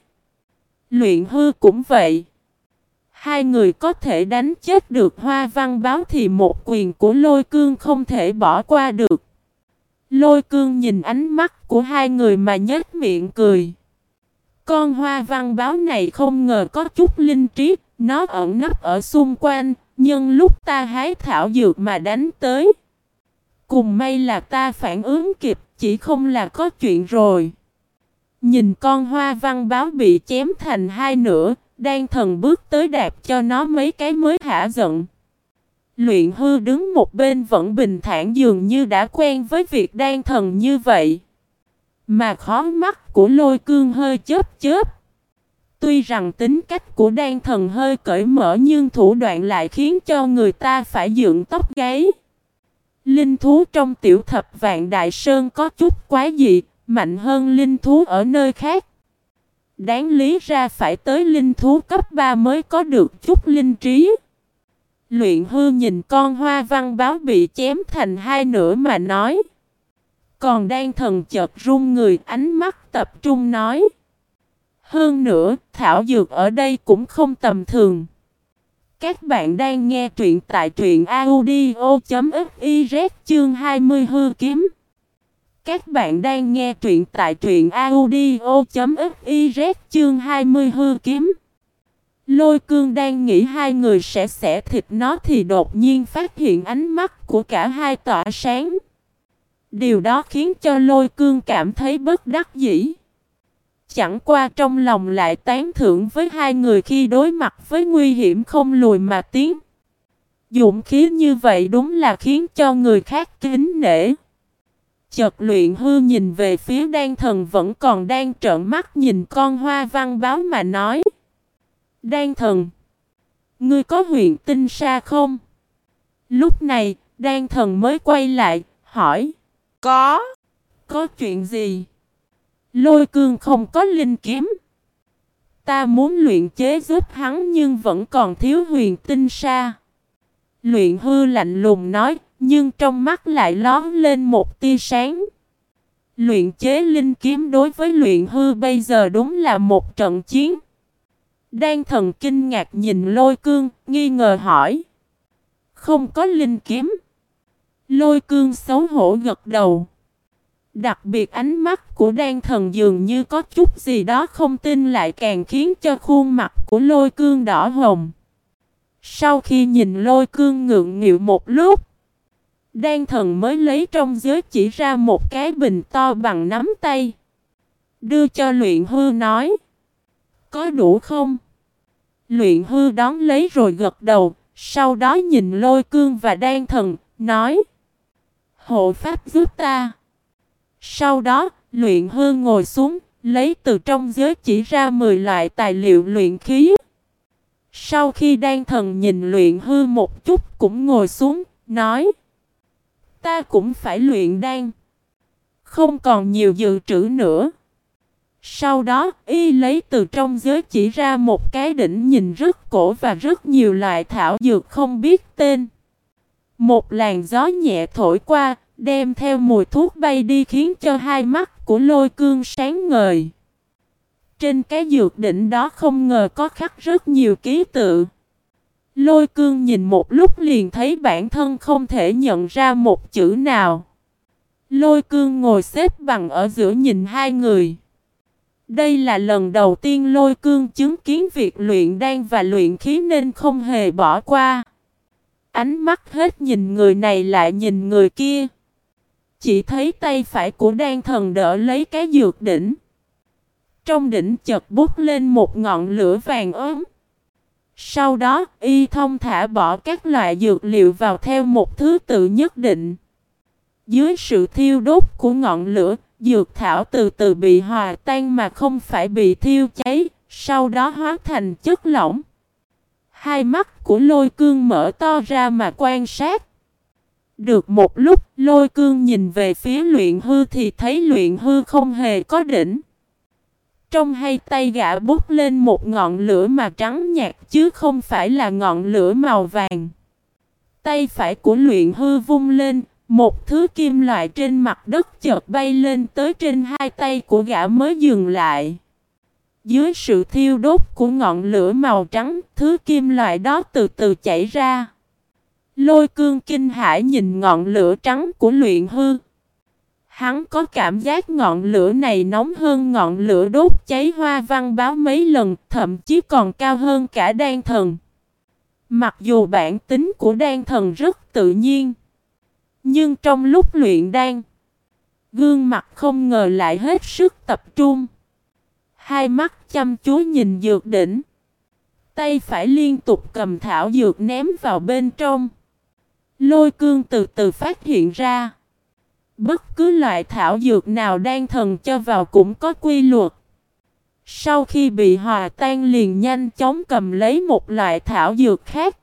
Luyện hư cũng vậy. Hai người có thể đánh chết được hoa văn báo thì một quyền của lôi cương không thể bỏ qua được. Lôi cương nhìn ánh mắt của hai người mà nhếch miệng cười. Con hoa văn báo này không ngờ có chút linh trí, nó ẩn nấp ở xung quanh, nhưng lúc ta hái thảo dược mà đánh tới. Cùng may là ta phản ứng kịp, chỉ không là có chuyện rồi. Nhìn con hoa văn báo bị chém thành hai nửa, đang thần bước tới đạp cho nó mấy cái mới hả giận. Luyện hư đứng một bên vẫn bình thản dường như đã quen với việc đan thần như vậy. Mà khó mắt của lôi cương hơi chớp chớp. Tuy rằng tính cách của đan thần hơi cởi mở nhưng thủ đoạn lại khiến cho người ta phải dựng tóc gáy. Linh thú trong tiểu thập vạn đại sơn có chút quá dị, mạnh hơn linh thú ở nơi khác. Đáng lý ra phải tới linh thú cấp 3 mới có được chút linh trí. Luyện hư nhìn con hoa văn báo bị chém thành hai nửa mà nói. Còn đang thần chợt run người ánh mắt tập trung nói. Hơn nữa, thảo dược ở đây cũng không tầm thường. Các bạn đang nghe truyện tại truyện audio.fiz chương 20 hư kiếm. Các bạn đang nghe truyện tại truyện audio.fiz chương 20 hư kiếm. Lôi cương đang nghĩ hai người sẽ xẻ thịt nó thì đột nhiên phát hiện ánh mắt của cả hai tỏa sáng. Điều đó khiến cho lôi cương cảm thấy bất đắc dĩ. Chẳng qua trong lòng lại tán thưởng với hai người khi đối mặt với nguy hiểm không lùi mà tiến. dũng khí như vậy đúng là khiến cho người khác kính nể. Chợt luyện hư nhìn về phía đan thần vẫn còn đang trợn mắt nhìn con hoa văn báo mà nói. Đan thần, ngươi có huyện tinh sa không? Lúc này, đan thần mới quay lại, hỏi. Có. Có chuyện gì? Lôi cương không có linh kiếm. Ta muốn luyện chế giúp hắn nhưng vẫn còn thiếu huyền tinh sa. Luyện hư lạnh lùng nói, nhưng trong mắt lại lón lên một tia sáng. Luyện chế linh kiếm đối với luyện hư bây giờ đúng là một trận chiến. Đan thần kinh ngạc nhìn lôi cương, nghi ngờ hỏi. Không có linh kiếm. Lôi cương xấu hổ gật đầu. Đặc biệt ánh mắt của đan thần dường như có chút gì đó không tin lại càng khiến cho khuôn mặt của lôi cương đỏ hồng. Sau khi nhìn lôi cương ngượng nghịu một lúc, đan thần mới lấy trong giới chỉ ra một cái bình to bằng nắm tay. Đưa cho luyện hư nói. Có đủ không? Luyện hư đón lấy rồi gật đầu, sau đó nhìn lôi cương và đan thần, nói. Hộ pháp giúp ta. Sau đó, luyện hư ngồi xuống, lấy từ trong giới chỉ ra 10 loại tài liệu luyện khí. Sau khi đan thần nhìn luyện hư một chút cũng ngồi xuống, nói Ta cũng phải luyện đan. Không còn nhiều dự trữ nữa. Sau đó, y lấy từ trong giới chỉ ra một cái đỉnh nhìn rất cổ và rất nhiều loại thảo dược không biết tên. Một làn gió nhẹ thổi qua, đem theo mùi thuốc bay đi khiến cho hai mắt của lôi cương sáng ngời. Trên cái dược đỉnh đó không ngờ có khắc rất nhiều ký tự. Lôi cương nhìn một lúc liền thấy bản thân không thể nhận ra một chữ nào. Lôi cương ngồi xếp bằng ở giữa nhìn hai người. Đây là lần đầu tiên lôi cương chứng kiến việc luyện đan và luyện khí nên không hề bỏ qua. Ánh mắt hết nhìn người này lại nhìn người kia. Chỉ thấy tay phải của đan thần đỡ lấy cái dược đỉnh. Trong đỉnh chợt bút lên một ngọn lửa vàng ốm. Sau đó, y thông thả bỏ các loại dược liệu vào theo một thứ tự nhất định. Dưới sự thiêu đốt của ngọn lửa, dược thảo từ từ bị hòa tan mà không phải bị thiêu cháy, sau đó hóa thành chất lỏng. Hai mắt của lôi cương mở to ra mà quan sát. Được một lúc, lôi cương nhìn về phía luyện hư thì thấy luyện hư không hề có đỉnh. Trong hai tay gã bút lên một ngọn lửa mà trắng nhạt chứ không phải là ngọn lửa màu vàng. Tay phải của luyện hư vung lên, một thứ kim loại trên mặt đất chợt bay lên tới trên hai tay của gã mới dừng lại. Dưới sự thiêu đốt của ngọn lửa màu trắng, thứ kim loại đó từ từ chảy ra. Lôi cương kinh hãi nhìn ngọn lửa trắng của luyện hư. Hắn có cảm giác ngọn lửa này nóng hơn ngọn lửa đốt cháy hoa văn báo mấy lần, thậm chí còn cao hơn cả đan thần. Mặc dù bản tính của đan thần rất tự nhiên, nhưng trong lúc luyện đan, gương mặt không ngờ lại hết sức tập trung. Hai mắt chăm chú nhìn dược đỉnh. Tay phải liên tục cầm thảo dược ném vào bên trong. Lôi cương từ từ phát hiện ra. Bất cứ loại thảo dược nào đang thần cho vào cũng có quy luật. Sau khi bị hòa tan liền nhanh chóng cầm lấy một loại thảo dược khác.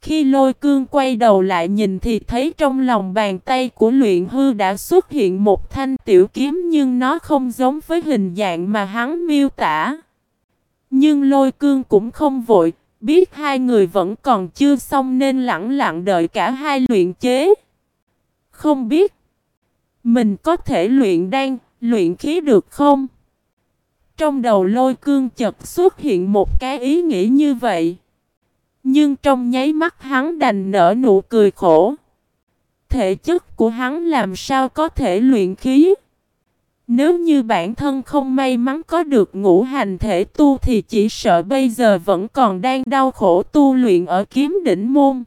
Khi lôi cương quay đầu lại nhìn thì thấy trong lòng bàn tay của luyện hư đã xuất hiện một thanh tiểu kiếm nhưng nó không giống với hình dạng mà hắn miêu tả. Nhưng lôi cương cũng không vội, biết hai người vẫn còn chưa xong nên lặng lặng đợi cả hai luyện chế. Không biết mình có thể luyện đan, luyện khí được không? Trong đầu lôi cương chợt xuất hiện một cái ý nghĩ như vậy. Nhưng trong nháy mắt hắn đành nở nụ cười khổ. Thể chất của hắn làm sao có thể luyện khí? Nếu như bản thân không may mắn có được ngũ hành thể tu thì chỉ sợ bây giờ vẫn còn đang đau khổ tu luyện ở kiếm đỉnh môn.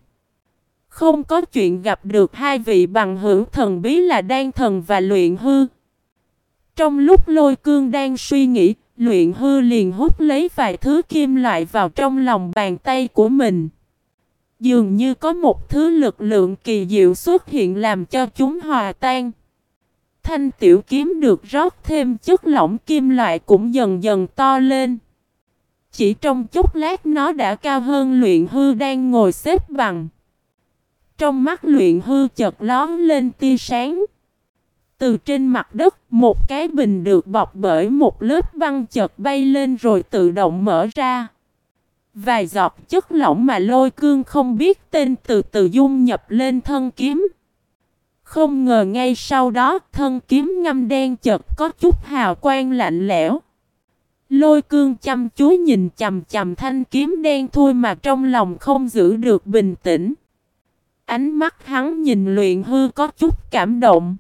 Không có chuyện gặp được hai vị bằng hữu thần bí là đan thần và luyện hư. Trong lúc lôi cương đang suy nghĩ, luyện hư liền hút lấy vài thứ kim loại vào trong lòng bàn tay của mình. Dường như có một thứ lực lượng kỳ diệu xuất hiện làm cho chúng hòa tan. Thanh tiểu kiếm được rót thêm chất lỏng kim loại cũng dần dần to lên. Chỉ trong chút lát nó đã cao hơn luyện hư đang ngồi xếp bằng. Trong mắt luyện hư chợt lón lên tia sáng. Từ trên mặt đất, một cái bình được bọc bởi một lớp băng chợt bay lên rồi tự động mở ra. Vài giọt chất lỏng mà lôi cương không biết tên từ từ dung nhập lên thân kiếm. Không ngờ ngay sau đó thân kiếm ngâm đen chợt có chút hào quang lạnh lẽo. Lôi cương chăm chú nhìn chầm chầm thanh kiếm đen thui mà trong lòng không giữ được bình tĩnh. Ánh mắt hắn nhìn luyện hư có chút cảm động.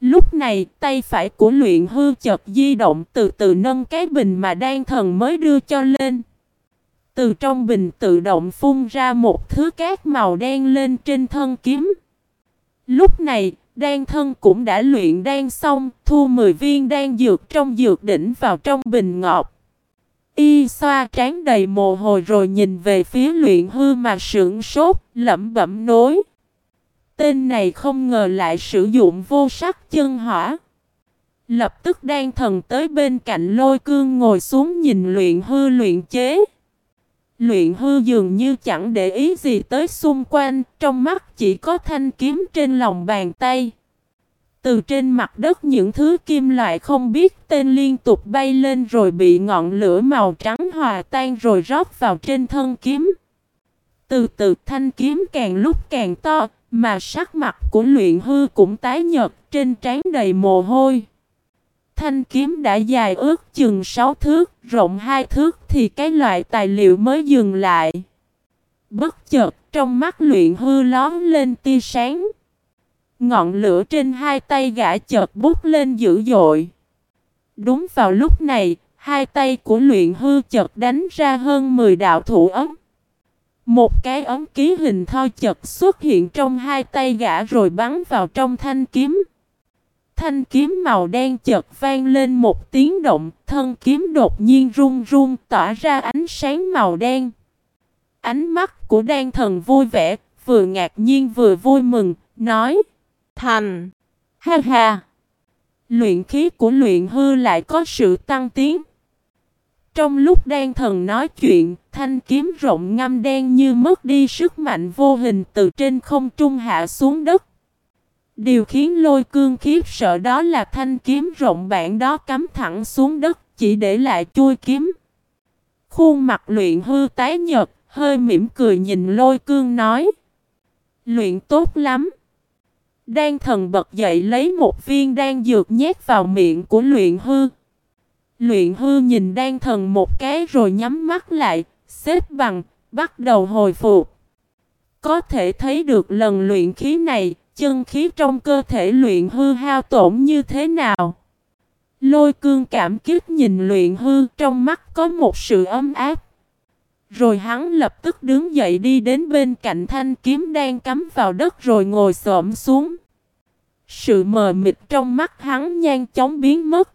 Lúc này tay phải của luyện hư chợt di động từ từ nâng cái bình mà đan thần mới đưa cho lên. Từ trong bình tự động phun ra một thứ cát màu đen lên trên thân kiếm. Lúc này, đan thân cũng đã luyện đan xong, thu 10 viên đan dược trong dược đỉnh vào trong bình ngọc. Y xoa trán đầy mồ hôi rồi nhìn về phía luyện hư mà sững sốt, lẩm bẩm nối. Tên này không ngờ lại sử dụng vô sắc chân hỏa. Lập tức đang thần tới bên cạnh lôi cương ngồi xuống nhìn luyện hư luyện chế. Luyện hư dường như chẳng để ý gì tới xung quanh, trong mắt chỉ có thanh kiếm trên lòng bàn tay. Từ trên mặt đất những thứ kim loại không biết tên liên tục bay lên rồi bị ngọn lửa màu trắng hòa tan rồi rót vào trên thân kiếm. Từ từ thanh kiếm càng lúc càng to, mà sắc mặt của luyện hư cũng tái nhợt trên trán đầy mồ hôi. Thanh kiếm đã dài ước chừng 6 thước, rộng 2 thước thì cái loại tài liệu mới dừng lại. Bất chợt, trong mắt luyện hư lón lên tia sáng. Ngọn lửa trên hai tay gã chợt bút lên dữ dội. Đúng vào lúc này, hai tay của luyện hư chợt đánh ra hơn 10 đạo thủ ấm. Một cái ấm ký hình thoi chợt xuất hiện trong hai tay gã rồi bắn vào trong thanh kiếm. Thanh kiếm màu đen chợt vang lên một tiếng động, thân kiếm đột nhiên run run tỏa ra ánh sáng màu đen. Ánh mắt của đan thần vui vẻ, vừa ngạc nhiên vừa vui mừng, nói Thành! Ha ha! Luyện khí của luyện hư lại có sự tăng tiến. Trong lúc đan thần nói chuyện, thanh kiếm rộng ngâm đen như mất đi sức mạnh vô hình từ trên không trung hạ xuống đất. Điều khiến lôi cương khiếp sợ đó là thanh kiếm rộng bản đó cắm thẳng xuống đất, chỉ để lại chui kiếm. Khuôn mặt luyện hư tái nhật, hơi mỉm cười nhìn lôi cương nói. Luyện tốt lắm. Đan thần bật dậy lấy một viên đan dược nhét vào miệng của luyện hư. Luyện hư nhìn đan thần một cái rồi nhắm mắt lại, xếp bằng, bắt đầu hồi phục. Có thể thấy được lần luyện khí này, chân khí trong cơ thể luyện hư hao tổn như thế nào. Lôi cương cảm kích nhìn luyện hư trong mắt có một sự ấm áp. Rồi hắn lập tức đứng dậy đi đến bên cạnh thanh kiếm đang cắm vào đất rồi ngồi xổm xuống. Sự mờ mịt trong mắt hắn nhanh chóng biến mất.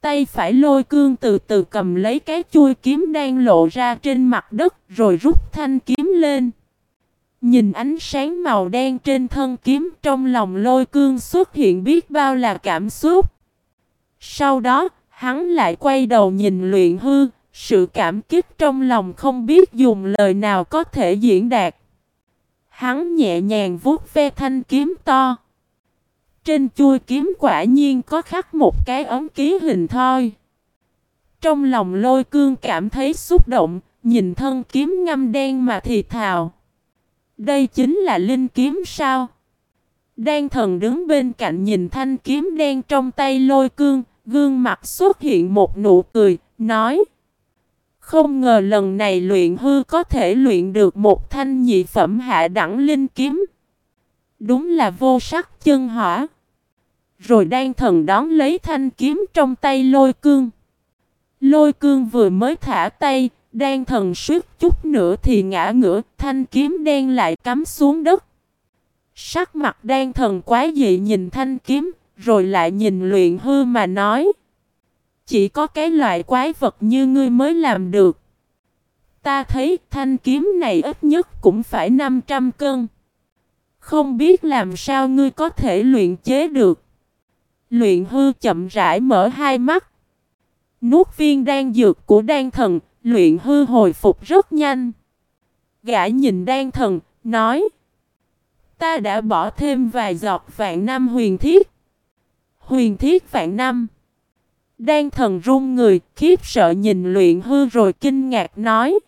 Tay phải lôi cương từ từ cầm lấy cái chui kiếm đang lộ ra trên mặt đất rồi rút thanh kiếm lên. Nhìn ánh sáng màu đen trên thân kiếm trong lòng lôi cương xuất hiện biết bao là cảm xúc. Sau đó, hắn lại quay đầu nhìn luyện hư, sự cảm kích trong lòng không biết dùng lời nào có thể diễn đạt. Hắn nhẹ nhàng vuốt ve thanh kiếm to. Trên chui kiếm quả nhiên có khắc một cái ống ký hình thoi. Trong lòng lôi cương cảm thấy xúc động, nhìn thân kiếm ngâm đen mà thì thào. Đây chính là linh kiếm sao? Đan thần đứng bên cạnh nhìn thanh kiếm đen trong tay lôi cương, gương mặt xuất hiện một nụ cười, nói không ngờ lần này luyện hư có thể luyện được một thanh nhị phẩm hạ đẳng linh kiếm. Đúng là vô sắc chân hỏa. Rồi đang thần đón lấy thanh kiếm trong tay lôi cương. Lôi cương vừa mới thả tay, đang thần suýt chút nữa thì ngã ngửa, thanh kiếm đen lại cắm xuống đất. Sắc mặt đang thần quá dị nhìn thanh kiếm, rồi lại nhìn luyện hư mà nói. Chỉ có cái loại quái vật như ngươi mới làm được. Ta thấy thanh kiếm này ít nhất cũng phải 500 cân. Không biết làm sao ngươi có thể luyện chế được. Luyện hư chậm rãi mở hai mắt. Nuốt viên đan dược của đan thần, luyện hư hồi phục rất nhanh. Gã nhìn đan thần, nói. Ta đã bỏ thêm vài giọt vạn năm huyền thiết. Huyền thiết vạn năm. Đan thần run người, khiếp sợ nhìn luyện hư rồi kinh ngạc nói.